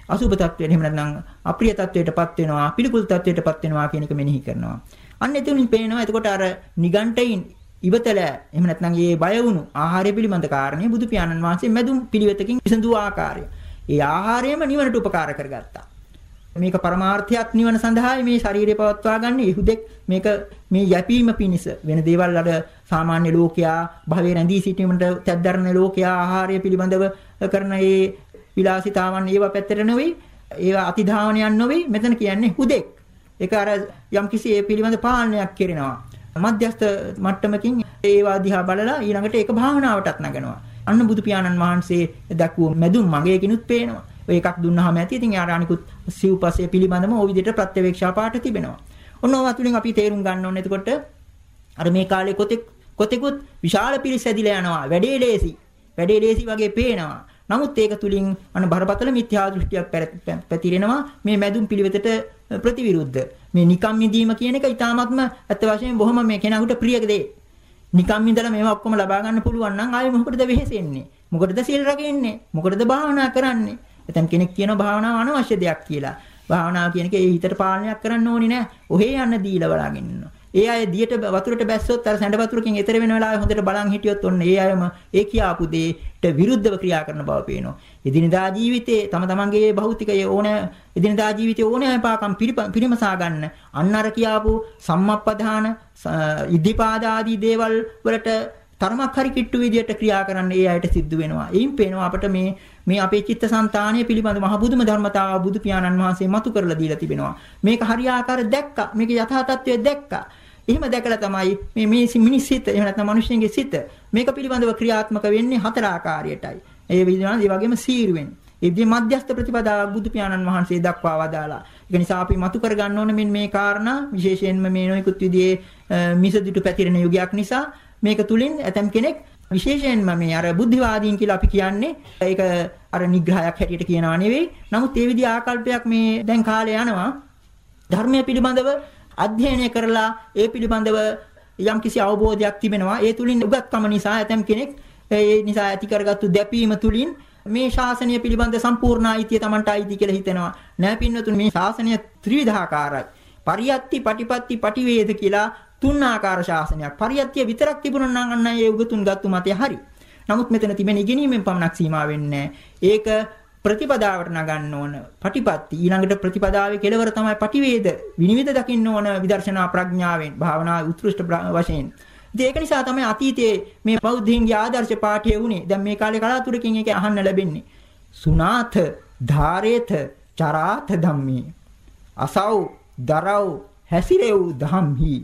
අසුබ තත්වයට එහෙම නැත්නම් අප්‍රිය තත්වයටපත් වෙනවා පිළිකුල් තත්වයටපත් වෙනවා කියන එක මෙනෙහි කරනවා. අන්න එතනින් පේනවා එතකොට අර නිගණ්ඨයින් ඉවතල එහෙම නැත්නම් මේ බය වුණු ආහාරය පිළිබඳ කාරණේ බුදු පියාණන් වහන්සේ මැදුම් පිළිවෙතකින් විසඳුව ආකාරය. ඒ ආහාරයම නිවනට උපකාර කරගත්තා. මේක පරමාර්ථයක් නිවන සඳහායි මේ ශරීරය පවත්වා ගන්න ඉහුදෙක් මේක මේ යැපීම පිණිස වෙන දේවල් අර සාමාන්‍ය ලෝකයා භවයේ රැඳී සිටීමට තැද්දරන ලෝකයා ආහාරය පිළිබඳව කරන ඒ විලාසිතාවන් ඒවා පැත්තට නෙවෙයි ඒවා අතිධාවනයක් නෙවෙයි මෙතන කියන්නේ හුදෙක් ඒක අර යම්කිසි ඒ පිළිබඳ පාලනයක් කරනවා. මධ්‍යස්ත මට්ටමකින් ඒවා දිහා බලලා ඊළඟට ඒක භාවනාවටත් නගනවා. අන්න බුදු පියාණන් වහන්සේ දැක්වූ මැදුම් මගේකිනුත් පේනවා. ඔය එකක් දුන්නාම ඇති. ඉතින් යාර අනිකුත් සිව්පස්සේ පිළිබඳම ওই විදිහට ප්‍රත්‍යවේක්ෂා පාට තිබෙනවා. ඔන්න ඔය අතුලින් අපි තේරුම් ගන්න ඕනේ. එතකොට අර මේ කාලේ කොතෙක් කොතෙකුත් විශාල පිරිස ඇදිලා යනවා. වැඩේ ලේසි. වැඩේ ලේසි වගේ පේනවා. නමුත් ඒක තුලින් අන බරපතල මිත්‍යා දෘෂ්ටියක් පැතිරෙනවා මේ මැදුම් පිළිවෙතට ප්‍රතිවිරුද්ධ. මේ නිකම් මිදීම කියන එක ඊටාත්ම ඇත්ත වශයෙන්ම බොහොම මේ කෙනෙකුට ප්‍රිය දෙයක්. නිකම් ඉඳලා මේවා ඔක්කොම ලබා ගන්න පුළුවන් නම් ආයෙ මොකටද වෙහෙසෙන්නේ? මොකටද සීල් රකින්නේ? මොකටද භාවනා කරන්නේ? එතන කෙනෙක් කියන භාවනාව අනවශ්‍ය දෙයක් කියලා. භාවනාව කියන එක ඒ හිතට පාලනයක් කරන්න ඕනේ නෑ. ඔහේ යන්න දීලා බලාගෙන ඉන්නවා. ඒ අය දියට වතුරට බැස්සොත් අර සැඬ වතුරකින් එතර වෙන වෙලාවේ හොඳට බලන් හිටියොත් ඔන්න ඒ අයම ඒ කියාපු දෙයට විරුද්ධව ක්‍රියා කරන බව පේනවා. එදිනදා ජීවිතේ තම තමන්ගේ භෞතිකය ඕන එදිනදා ජීවිතේ ඕනෑ පාකම් පිරිමසා ගන්න අන්න අර කියාපු සම්මප්පදාන ඉද්ධිපාද ආදී දේවල් වලට තරමක් හරි කිට්ටු විදියට ක්‍රියා කරන්න ඒ අයට සිද්ධ වෙනවා. එයින් පේනවා අපට මේ මේ අපේ චිත්තසංතානය පිළිබඳ මහ බුදුම ධර්මතාව බුදු පියාණන් වහන්සේ මතු කරලා දීලා තිබෙනවා. මේක හරියාකාර දැක්කා. මේක යථා තත්ත්වය දැක්කා. එහෙම දැකලා තමයි මේ මේ මිනිස් සිත එහෙම නැත්නම් මිනිස්යන්ගේ සිත මේක පිළිබඳව ක්‍රියාත්මක වෙන්නේ හතර ආකාරයටයි. ඒ විදිහට ඒ වගේම සීරුවෙන්. ඒ විදිහේ මධ්‍යස්ථ ප්‍රතිපදාවක් බුදු පියාණන් වහන්සේ දක්වා වදාලා. ඒක නිසා අපි මතු කර ගන්න ඕන මෙන්න මේ කාරණා විශේෂයෙන්ම මේ නොයෙකුත් විදිහේ මිසදිටු පැතිරෙන යුගයක් නිසා මේක තුලින් ඇතම් කෙනෙක් විශේෂයෙන්ම මේ අර බුද්ධිවාදීන් කියලා අපි කියන්නේ ඒක අර නිග්‍රහයක් හැටියට කියනවා නෙවෙයි. නමුත් ඒ විදිහ ආකල්පයක් මේ දැන් කාලේ යනවා. ධර්මයේ පිළිබඳව අධ්‍යයනය කරලා ඒ පිළිබඳව යම්කිසි අවබෝධයක් තිබෙනවා. ඒ තුලින් උගත්කම නිසා ඇතම් කෙනෙක් ඒ නිසා ඇති කරගත්තු දැපීම තුලින් මේ ශාසනය පිළිබඳ සම්පූර්ණ අයිතිය Tamanට අයිති කියලා හිතෙනවා. නෑ පින්නතුනි මේ ශාසනය ත්‍රිවිධාකාරයි. පරියත්ති, පටිපත්ති, පටිවේද කියලා තුන් ආකාර ශාසනයක්. පරියත්තිය විතරක් තිබුණා නම් අන්න ඒ උගතුන් ගත්තු මතය හරි. නමුත් මෙතන තිබෙන ඉගෙනීමෙන් පමණක් සීමා වෙන්නේ ඒක ප්‍රතිපදාවට නගන්න ඕන. පටිපත්ති ඊළඟට ප්‍රතිපදාවේ කෙලවර තමයි පටිවේද. විනිවිද දකින්න ඕන විදර්ශනා ප්‍රඥාවෙන් භාවනා උත්කෘෂ්ඨ වශයෙන්. ඉතින් ඒක නිසා තමයි අතීතයේ මේ බෞද්ධයන්ගේ ආදර්ශ පාඨය වුණේ. දැන් මේ කාලේ කලාතුරකින් ඒක අහන්න ලැබෙන්නේ. සුනාත ධාරේත චරාත ධම්මේ. අසව් දරව් හැසිරෙව් ධම්හි.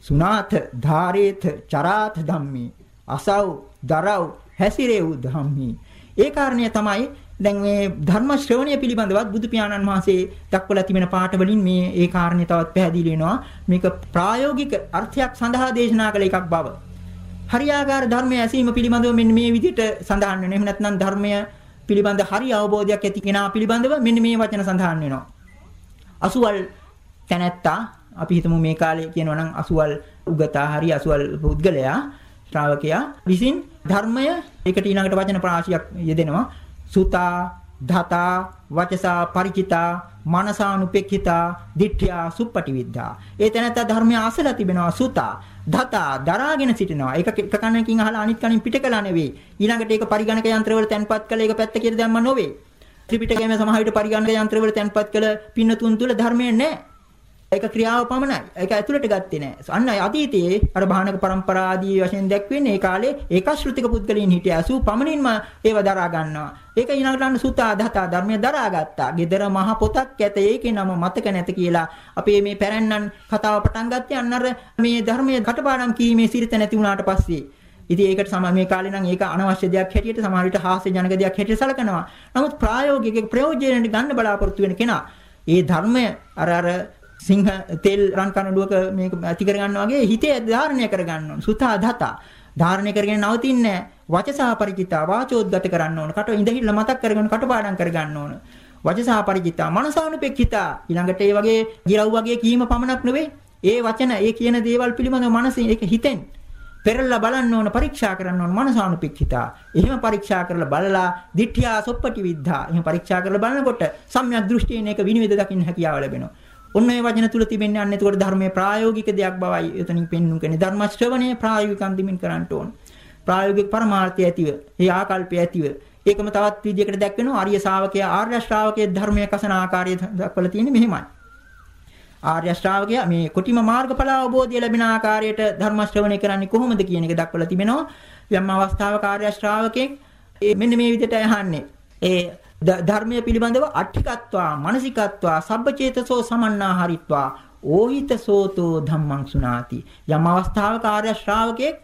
සුනාත ධාරේත චරාත ධම්මේ. අසව් දරව් හැසිරෙව් ධම්හි. ඒ කාරණය තමයි දැන් මේ ධර්ම ශ්‍රවණය පිළිබඳවත් බුදු පියාණන් වහන්සේ දක්වලා තිබෙන පාඩ වලින් මේ ඒ කාරණේ තවත් පැහැදිලි වෙනවා මේක ප්‍රායෝගික අර්ථයක් සඳහා දේශනා කළ එකක් බව. හරියාකාර ධර්මයේ ඇසීම පිළිබඳව මෙන්න මේ විදිහට සඳහන් වෙනවා. එහෙම නැත්නම් ධර්මය පිළිබඳ හරි අවබෝධයක් ඇති කෙනා පිළිබඳව මෙන්න මේ වචන සඳහන් වෙනවා. අසුවල් තැනැත්තා අපි හිතමු මේ කාලේ කියනවා නම් අසුවල් උගතා හරි අසුවල් පුද්ගලයා ශ්‍රාවකයා විසින් ධර්මය ඒකට ඊළඟට වචන ප්‍රාශියක් යෙදෙනවා සුතා ධතා වචසා ಪರಿචිතා මනසානුපෙක්ඛිතා දිට්ඨියා සුප්පටිවිද්ධා ඒ තැනත්ත ධර්මය අසලා තිබෙනවා සුතා ධතා දරාගෙන සිටිනවා. ඒක එක කණකින් අහලා අනිත් කණින් පිට කළා නෙවෙයි. ඊළඟට ඒක පරිගණක යන්ත්‍රවල තැන්පත් කළා ඒක පැත්ත කියලා දැම්ම නොවේ. ත්‍රිපිටකයේ සමහර විට පරිගණක යන්ත්‍රවල තැන්පත් කළ පින්නතුන් තුල ධර්මය නැහැ ඒක ක්‍රියාව පමණයි. ඒක ඇතුළට ගත්තේ නෑ. අන්න අතීතයේ අර භානක પરම්පරා ආදී වශයෙන් දැක්වෙන්නේ ඒ කාලේ ඒකශ්‍රුතික පුද්ගලයන් හිටිය අසු පමණින්ම ඒව දරා ගන්නවා. ඒක ඊළඟට අන්න සුතා දතා ධර්මය දරාගත්තා. gedara මහ පොතක් ඇත ඒකේ නම මතක නැත කියලා අපේ මේ පැරණන් කතාව පටන් ගත්තේ අන්න අර මේ ධර්මයේ කටපාඩම් කීමේ සිරිත නැති වුණාට පස්සේ. ඉතින් ඒකට සම මේ කාලේ නම් ඒක අනවශ්‍ය දෙයක් හැටියට සමහර විට හාස්‍ය ජනක දෙයක් හැටියට සලකනවා. නමුත් ප්‍රායෝගික ප්‍රයෝජනෙට ගන්න බලාපොරොත්තු වෙන කෙනා ඒ ධර්මය අර අර සිංහ තෙල් රන් කනඩුවක මේක ඇති කරගන්නවා වගේ හිතේ ධාරණය කරගන්න ඕන. සුතා දතා. ධාරණය කරගෙන නවතින්නේ වචසා ಪರಿචිතා වාචෝද්ගත කරන්න ඕන. කට ඉඳහිල්ල මතක් කරගෙන කටපාඩම් කරගන්න ඕන. වචසා ಪರಿචිතා මනසානුපෙක්ඛිතා ඊළඟට ඒ වගේ ගිරව් වගේ කීම පමණක් නෙවෙයි. ඒ වචන ඒ කියන දේවල් පිළිබඳව මනසින් ඒක හිතෙන් පෙරලා බලන්න ඕන පරීක්ෂා කරන්න ඕන මනසානුපෙක්ඛිතා. එහෙම පරීක්ෂා කරලා බලලා දිඨියා සොප්පටි විද්ධා. එහෙම පරීක්ෂා කරලා බලනකොට සම්‍යක් දෘෂ්ටියෙන් ඒක විනිවිද දකින්න හැකියාව ලැබෙනවා. ඔන්න ඒ වචන තුල තිබෙන්නේ අන්න එතකොට ධර්මයේ ප්‍රායෝගික දෙයක් බවයි එතනින් පෙන්වු කෙනේ ධර්ම ශ්‍රවණය ප්‍රායෝගික අන්තිමින් කරන්න ඕන. ප්‍රායෝගික පරමාර්ථය ඇතිව, ඒ ආකල්පය ඇතිව ඒකම තවත් විදියකට දැක්වෙනවා ආර්ය ශ්‍රාවකයා ආර්ය ශ්‍රාවකයේ ධර්මයේ කසන ආකාරය දක්වලා තියෙන්නේ මෙහෙමයි. ආර්ය ශ්‍රාවකයා මේ කුටිම මාර්ගඵල අවබෝධය ලැබෙන ආකාරයට ධර්ම ශ්‍රවණය කරන්නේ කොහොමද කියන එක දක්වලා තිබෙනවා. යම් අවස්ථාවක ආර්ය ශ්‍රාවකෙක් මෙන්න මේ විදිහට අහන්නේ. ඒ ධර්මයේ පිළිබඳව අට්ඨිකත්වා මානසිකත්වා සබ්බචේතසෝ සමන්නාහරිත්වා ඕහිතසෝතෝ ධම්මං සුනාති යම් අවස්ථාවක ආර්ය ශ්‍රාවකෙක්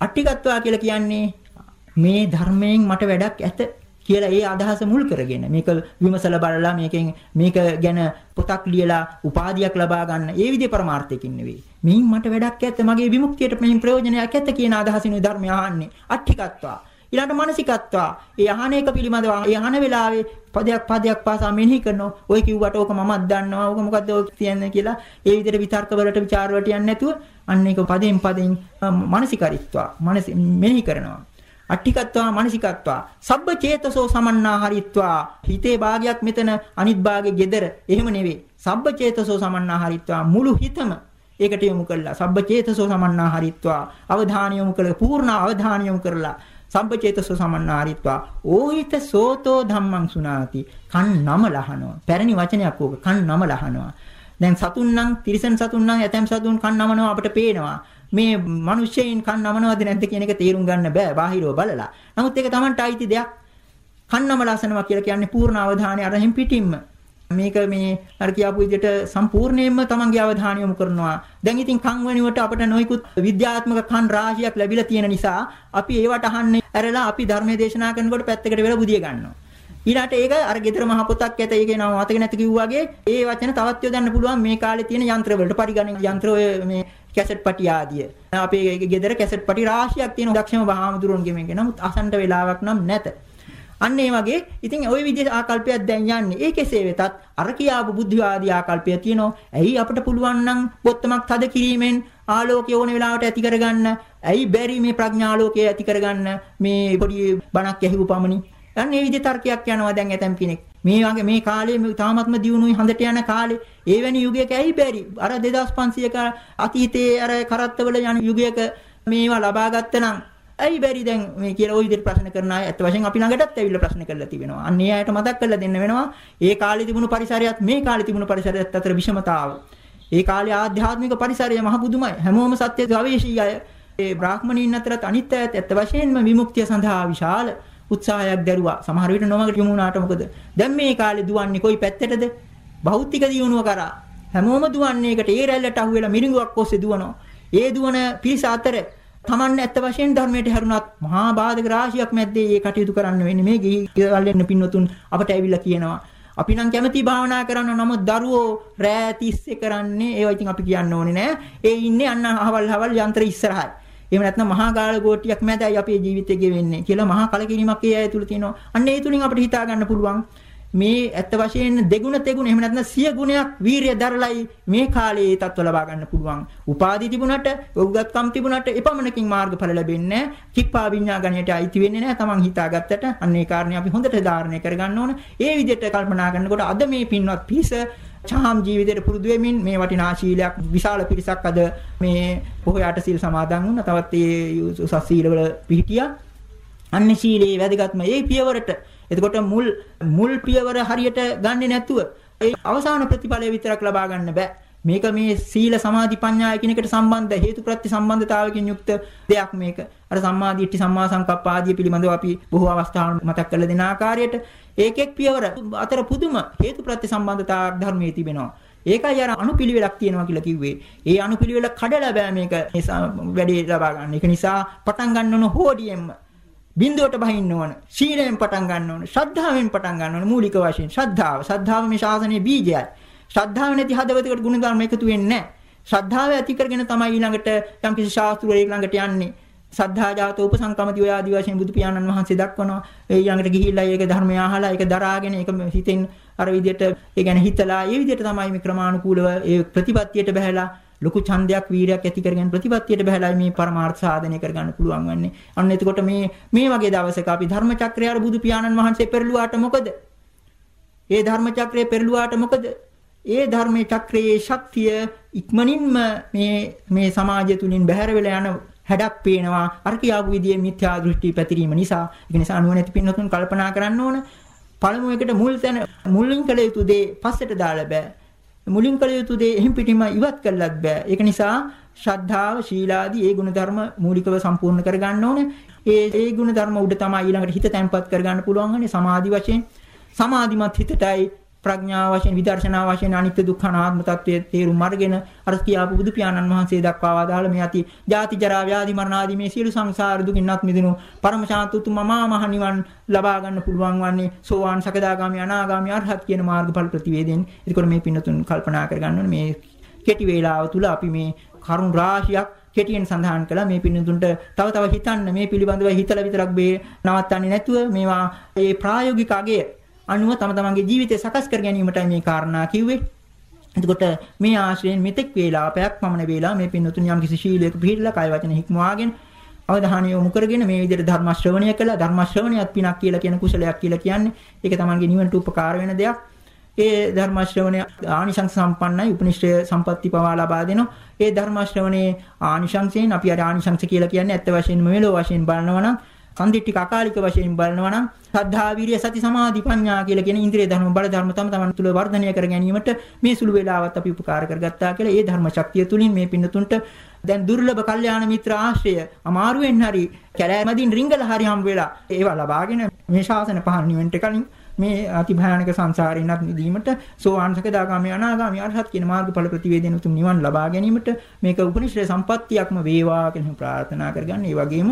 අට්ඨිකත්වා කියලා කියන්නේ මේ ධර්මයෙන් මට වැඩක් ඇත කියලා ඒ අදහස මුල් කරගෙන මේක විමසලා බලලා මේකෙන් මේක ගැන පොතක් ලියලා උපාධියක් ලබා ගන්න ඒ විදිහේ පරමාර්ථයකින් නෙවෙයි. මින් මට වැඩක් ඇත්ත මගේ විමුක්තියට මෙහින් ප්‍රයෝජනයක් ඇත්ත කියන අදහසිනුයි ධර්මය අහන්නේ. අට්ඨිකත්වා ඊළඟට මානසිකත්වා. ඒ අහන එක පිළිබඳව ඒ අහන වෙලාවේ පදයක් පදයක් පාසා මෙනෙහි කරනවා. ඔය කිව්වට ඕක මමත් දන්නවා. ඕක මොකද්ද ඔය කියන්නේ කියලා ඒ විදිහට විතර්ක වලට ਵਿਚාර වලට යන්නේ නැතුව අන්න ඒක පදෙන් පදෙන් මානසිකරිත්වා. මනස මෙනෙහි කරනවා. අට්ටිකත්වා මානසිකත්වා සබ්බ චේතසෝ සමන්නා හරිත්වා හිතේ භාගයක් මෙතන අනිත් භාගේ gedara එහෙම නෙවෙයි සබ්බ චේතසෝ සමන්නා හරිත්වා මුළු හිතම ඒකට යොමු කළා සබ්බ චේතසෝ සමන්නා හරිත්වා අවධානය යොමු කළ පූර්ණ අවධානය යොමු කරලා සම්පචේතසෝ සමන්නාරිත්වා ඕහිත සෝතෝ ධම්මං සුනාති. කන් නම ලහනවා. පැරණි වචනයක් ඕක. කන් නම ලහනවා. දැන් සතුන් නම් තිරිසන් සතුන් නම් ඇතැම් සතුන් කන් නමනවා අපිට පේනවා. මේ මිනිස්සෙයින් කන් නමනවද නැද්ද කියන එක තේරුම් ගන්න බෑ. බාහිරව බලලා. නමුත් ඒක Tamanට අයිති දෙයක්. කන් නම ලසනවා කියලා කියන්නේ පූර්ණ අවධානය අරහින් පිටින්ම. මේක මේ අර කියාපු විදිහට සම්පූර්ණයෙන්ම තමන්ගේ අවධානය යොමු කරනවා. දැන් ඉතින් කන් වෙනුවට අපිට නොයිකුත් විද්‍යාත්මක කන් රාශියක් ලැබිලා තියෙන නිසා අපි ඒවට අහන්නේ ඇරලා අපි ධර්මයේ දේශනා කරනකොට පැත්තකට වෙලා බුදිය ගන්නවා. ඊළාට ඒක අර ගෙදර මහ පොතක් ඇත ඒකේ නම මතක නැති කිව්වාගේ ඒ වචන තවත් යොදන්න පුළුවන් මේ කාලේ තියෙන යන්ත්‍ර වලට පරිගණක යන්ත්‍ර ඔය මේ කැසට් පටි ආදිය. අපේ ගෙදර කැසට් පටි රාශියක් තියෙන දක්ෂම බහාමුදුරුවන්ගේ මේක. නමුත් අසන්ට වෙලාවක් නම් නැත. අන්න ඒ වගේ ඉතින් ওই විදිහට ආකල්පයක් දැන් යන්නේ. ඒ කෙසේ වෙතත් අර කියාපු බුද්ධිවාදී ආකල්පය තියෙනවා. ඇයි අපිට පුළුවන් නම් බොත්තමක් තද කිරීමෙන් ආලෝකය ඕන වෙලාවට ඇති කරගන්න. ඇයි බැරි මේ ප්‍රඥාලෝකය ඇති කරගන්න මේ පොඩි බණක් ඇහිව පමණි. අන්න ඒ විදිහේ තර්කයක් යනවා දැන් ඇතම් කෙනෙක්. මේ වගේ මේ කාලේ මේ තාමත්ම දියුණුවයි හඳට යන කාලේ එවැනි යුගයක ඇයි බැරි? අර 2500ක අතීතයේ අර කරත්තවල යන යුගයක මේවා ලබා ගත්තනම් ඇයි බැරි දැන් මේ කියලා ওই විදිහට ප්‍රශ්න කරන අය ඇත්ත වශයෙන් අපි ළඟටත් ඇවිල්ලා ප්‍රශ්න කරලා තිබෙනවා. අන්න ඒ අයට මතක් කරලා දෙන්න වෙනවා. ඒ කාලේ තිබුණු පරිසරයත් මේ කාලේ තිබුණු පරිසරයත් අතර විෂමතාව. ඒ කාලේ ආධ්‍යාත්මික පරිසරය මහ පුදුමයි. හැමෝම සත්‍ය ගවේෂී අය. ඒ බ්‍රාහ්මණීන් අතරත් අනිත් අයත් ඇත්ත වශයෙන්ම විමුක්තිය සඳහා විශාල උත්සාහයක් දැරුවා. සමහර විට නොමගට යමු වුණාට මොකද? දැන් මේ කාලේ දුවන්නේ කොයි පැත්තටද? භෞතික දියුණුව කරා. හැමෝම දුවන්නේ එකට ඒ රැල්ලට අහුවෙලා මිරිඟුවක් ඔස්සේ දුවනවා. ඒ දුවන පිරිස අතර Taman ඇත්ත වශයෙන් ධර්මයට හැරුණත් මහා බාධක රාශියක් මැද්දේ මේ කටයුතු කරන්න වෙන්නේ. මේ ගිහිවල් වෙන්න පින්වතුන් අපට ඇවිල්ලා කියනවා. අපි නම් කැමති භාවනා කරන්න නමුත් දරුවෝ රෑ 30 කරන්නේ ඒවා ඉතින් අපි කියන්න ඕනේ නෑ. ඒ ඉන්නේ අන්න අහවල් අහවල් යන්ත්‍ර ඉස්සරහයි. එහෙම නැත්නම් මහා ගාල ගෝටියක් මැදයි අපේ ජීවිතේ ගෙවෙන්නේ කියලා මහා කලකිරීමක් ඒ අය තුල තියෙනවා. අන්න ඒ තුලින් අපිට හිතා ගන්න පුළුවන්. මේ ඇත්ත වශයෙන් දෙගුණ තෙගුණ එහෙම නැත්නම් සිය ගුණයක් වීරිය දරලයි මේ කාලේ තත්ත්ව ලබා ගන්න පුළුවන්. උපාදි තිබුණට, උගත්කම් තිබුණට එපමණකින් මාර්ගඵල ලැබෙන්නේ නැහැ. කිප්පා විඤ්ඤාගණයට අයිති වෙන්නේ නැහැ. Taman හිතාගත්තට අන්න ඒ කාරණේ අපි හොඳට ධාරණය කරගන්න ඕන. ඒ විදිහට කල්පනා කරනකොට අද මේ පින්වත් පිරිස චාම් ජීවිතයට පුරුදු වෙමින් මේ වටිනා ශීලයක් විශාල පිරිසක් අද මේ පොහොයට සීල් සමාදන් වුණා. තවත් ඒ උසස් සීලවල පිහිටියා. අන්නේ ශීලයේ වැදගත්ම මේ පියවරට. එතකොට මුල් මුල් පියවර හරියට ගන්නෙ නැතුව ඒ අවසාන ප්‍රතිඵලය විතරක් ලබා ගන්න බෑ. මේක මේ සීල සමාධි ප්‍රඥා කියන එකට සම්බන්ධ හේතු ප්‍රත්‍ය සම්බන්ධතාවයකින් යුක්ත දෙයක් මේක. අර සම්මා දිට්ඨි සම්මා සංකප්ප ආදී පිළිබඳව අපි බොහෝ අවස්ථාවල මතක් කරලා දෙන ආකාරයට ඒකෙක් පියවර අතර පුදුම හේතු ප්‍රත්‍ය සම්බන්ධතා ධර්මයේ තිබෙනවා. ඒකයි අර අනුපිළිවෙලක් තියෙනවා කියලා කිව්වේ. ඒ අනුපිළිවෙල කඩලා බෑ මේක වැඩේ ලබා ගන්න. ඒක නිසා පටන් ගන්න ඕන හෝඩියෙන්ම බින්දුවට බහින්න ඕන. සීලයෙන් පටන් ගන්න ඕන. ශ්‍රද්ධාවෙන් පටන් ගන්න ඕන මූලික වශයෙන්. ශ්‍රද්ධාව. ශ්‍රද්ධාව මේ ශාසනයේ බීජයයි. ශ්‍රද්ධාව නැති හදවතකට ගුණධර්ම එකතු වෙන්නේ නැහැ. ශ්‍රද්ධාව ඇති කරගෙන තමයි ඊළඟට යම්කිසි ශාස්ත්‍රවලට ළඟට යන්නේ. සද්ධා ජාත උපසංකමති ඔය ආදි වශයෙන් බුදු පියාණන් වහන්සේ දක්වනවා. ඒ ළඟට ගිහිල්ලා ඒක ධර්මය අහලා ඒක දරාගෙන ඒක හිතෙන් අර විදිහට ඒ ගැන හිතලා ඒ විදිහට තමයි මේ ක්‍රමානුකූලව ඒ ප්‍රතිපත්තියට බහැලා ලොකු ඡන්දයක් වීරයක් ඇති කරගෙන ප්‍රතිපත්තියට බහැලා මේ පරමාර්ථ සාධනය කරගන්න පුළුවන් වන්නේ. අන්න එතකොට මේ මේ වගේ දවසක අපි ධර්ම චක්‍රය අර බුදු පියාණන් වහන්සේ පෙරළුවාට මොකද? ඒ ධර්ම චක්‍රය පෙරළුවාට මොකද? ඒ ධර්මයේ චක්‍රයේ ශක්තිය ඉක්මනින්ම මේ මේ සමාජය තුලින් බැහැර වෙලා යන හැඩක් පේනවා අර කියාපු විදිහේ මිත්‍යා දෘෂ්ටි පැතිරීම නිසා ඒක නිසා නුවණැති පින්නතුන් කල්පනා කරන්න ඕන පළමු එකට මුල් තැන මුලින් කළ යුතු දේ පස්සට දාලා බෑ මුලින් කළ යුතු දේ එහෙම් පිටින්ම ඉවත් කළත් බෑ. ඒක නිසා ශ්‍රද්ධාව ශීලාදී ඒ ගුණ ධර්ම මූලිකව සම්පූර්ණ කරගන්න ඕනේ. ඒ ඒ ගුණ ධර්ම උඩ තමයි ඊළඟට හිත තැම්පත් කරගන්න පුළුවන් වන්නේ. සමාධි වශයෙන්. සමාධිමත් හිතටයි ප්‍රඥා වශයෙන් විදර්ශනා වශයෙන් අනිත්‍ය දුක්ඛ අනාත්ම තත්වයේ තේරුම් අරගෙන අර කියාපු බුදු පියාණන් වහන්සේ දක්වා වදාළ මේ ඇති ජාති ජරා ව්‍යාධි මරණ ආදී මේ සියලු සංසාර දුකින්වත් මිදෙනු පරම ශාන්ත උතුම් මමා මහ නිවන් ලබා ගන්න පුළුවන් වන්නේ සෝවාන් සකදාගාමි අනාගාමි අරහත් කියන මාර්ගඵල ප්‍රතිවේදයෙන්. ඒකෝර මේ පින්නතුන් කල්පනා කරගන්න ඕනේ මේ කෙටි වේලාව තුල අපි මේ කරුණ රාශියක් කෙටියෙන් සඳහන් කළා මේ පින්නතුන්ට තව තව හිතන්න මේ පිළිබඳව හිතලා විතරක් බේ නවත්තන්නේ නැතුව මේවා ඒ ප්‍රායෝගික අගය අනුව තම තමන්ගේ ජීවිතය සකස් කර ගැනීමටයි මේ කාරණා කිව්වේ. එතකොට මේ ආශ්‍රයෙන් මෙතෙක් වේලාපයක් පමණ වේලා මේ පින්නතුන් යම් කිසි ශීලයක පිළිලා කය වචන හික්මවාගෙන අවධානය යොමු කරගෙන මේ විදිහට ධර්ම ශ්‍රවණය කළා ධර්ම ශ්‍රවණයත් පිනක් කියලා කියන කුසලයක් කියලා කියන්නේ ඒක තමන්ගේ නිවනට උපකාර වෙන දෙයක්. ඒ ධර්ම ශ්‍රවණය ආනිශංස සම්පන්නයි උපනිෂ්ඨය සම්පatti පවා ලබා දෙනවා. ඒ ධර්ම ශ්‍රවණේ ආනිශංසයෙන් අපි අර ආනිශංස කියලා කියන්නේ ඇත්ත වශයෙන්ම මෙලෝ වශයෙන් බලනවා නම් සම්දිට්ඨික අකාලික වශයෙන් බලනවා නම් සද්ධා විරිය සති සමාධි ප්‍රඥා කියලා කියන ඉන්ද්‍රිය ධර්ම බල ධර්ම තම තමන් තුළ වර්ධනය කර ගැනීමට මේ සුළු වේලාවත් අපි උපකාර කරගත්තා කියලා ඒ ධර්ම ශක්තිය තුලින් මේ පින්නතුන්ට දැන් දුර්ලභ කල්යාණ මිත්‍ර ආශ්‍රය අමාරුවෙන් හරි කැලෑමදින් රිංගල හරි හම් වෙලා ඒවා ලබාගෙන මේ ශාසන පහන් නිවෙන්ට කලින් මේ අති භයානක සංසාරේනත් නිදීමට සෝවාන් සකදාගාමී අනාගාමී අරහත් කියන මාර්ගඵල ප්‍රතිවේදෙන උතුම් නිවන් ලබා ගැනීමට මේක උපනිශ්‍රේ සම්පත්තියක්ම වේවා කියන ප්‍රාර්ථනා කරගන්න. ඒ වගේම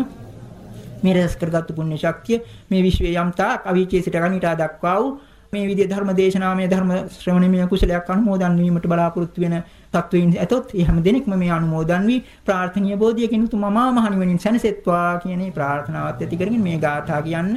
මේ රැස් කරගත්තු පුණ්‍ය ශක්තිය මේ විශ්වයේ යම් තාක් අවීචේසිට ගණිතා දක්වා වූ මේ විදිය ධර්ම දේශනාමය ධර්ම ශ්‍රවණමය කුසලයක් අනුමෝදන් වීමට බලාපොරොත්තු වෙන තත්වයින් ඇතොත් ඒ හැම දිනෙකම මේ අනුමෝදන් වී ප්‍රාර්ථනීය බෝධියකින් උතුමමා මහණිවනින් සැනසෙත්වා කියන ප්‍රාර්ථනාවත් ඇති කරගෙන මේ ගාථා කියන්න.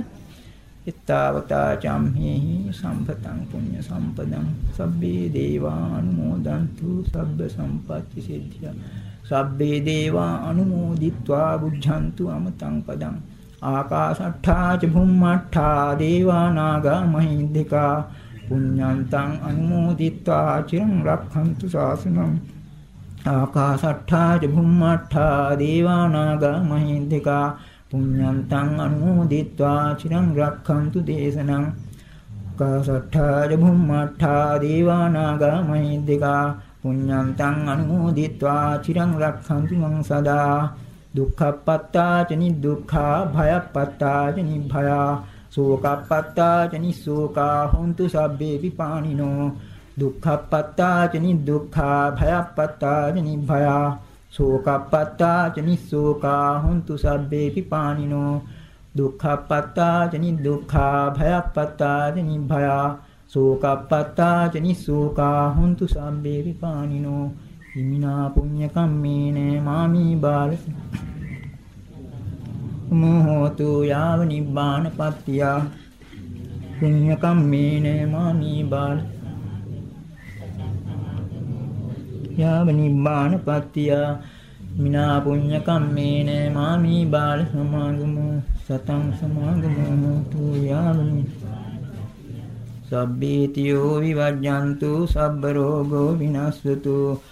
ittavata camhehi sampatang punya sampadang sabbhe devanumodantu sabba sampatti siddhya sabbhe deva anumoditva buddhantu amatang padang ආකාශට්ඨා ච භුම්මට්ඨා දේවානාගා මහින්దికා පුඤ්ඤන්තං අනුමෝදිත්වා චිරං රක්ඛන්තු ශාසනං ආකාශට්ඨා ච භුම්මට්ඨා දේවානාගා මහින්దికා පුඤ්ඤන්තං අනුමෝදිත්වා චිරං රක්ඛන්තු දේශනං ආකාශට්ඨා ච භුම්මට්ඨා දේවානාගා මහින්దికා පුඤ්ඤන්තං අනුමෝදිත්වා චිරං රක්ඛන්තු මං සදා दुःखपत्ता च निदुःखा भयपत्ता च निभया शोकपत्ता च निशोका हुन्तु सभ्ये विपाणिनो दुःखपत्ता च निदुःखा भयपत्ता च निभया शोकपत्ता च निशोका हुन्तु सभ्ये विपाणिनो दुःखपत्ता च निदुःखा भयपत्ता च निभया शोकपत्ता च निशोका हुन्तु सभ्ये विपाणिनो හිමිනා පුඤ්ඤ කම්මේන මාමි බාල. මොහෝතු යාව නිබ්බාන පත්‍තිය. පුඤ්ඤ කම්මේන මාමි බාල. යාව නිබ්බාන පත්‍තිය. මිනා පුඤ්ඤ කම්මේන මාමි බාල. සමාගමු. සතං සමාගමු. තු යාව සබ්බීතියෝ විවජ්ජන්තු සබ්බ රෝගෝ විනස්සතු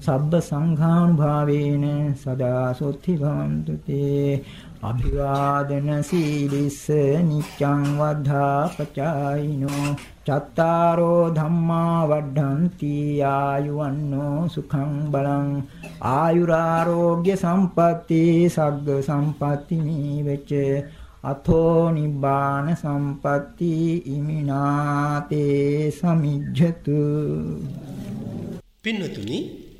සබ්බ සංඝානුභාවේන සදා සොත්ති භවන්තු තේ. අභිවාදන සීලිස්ස නිච්ඡං වද්ධා පචායිනෝ. චත්තාරෝ ධම්මා වඩ්ඩಂತಿ ආයුවන්නෝ සුඛං බලං. ආයුරාෝග්‍ය සම්පatti සග්ග සම්පatti නීවෙච. අතෝ නිබ්බාන සම්පatti ඉමිනාතේ සමිජ්ජතු. පින්වතුනි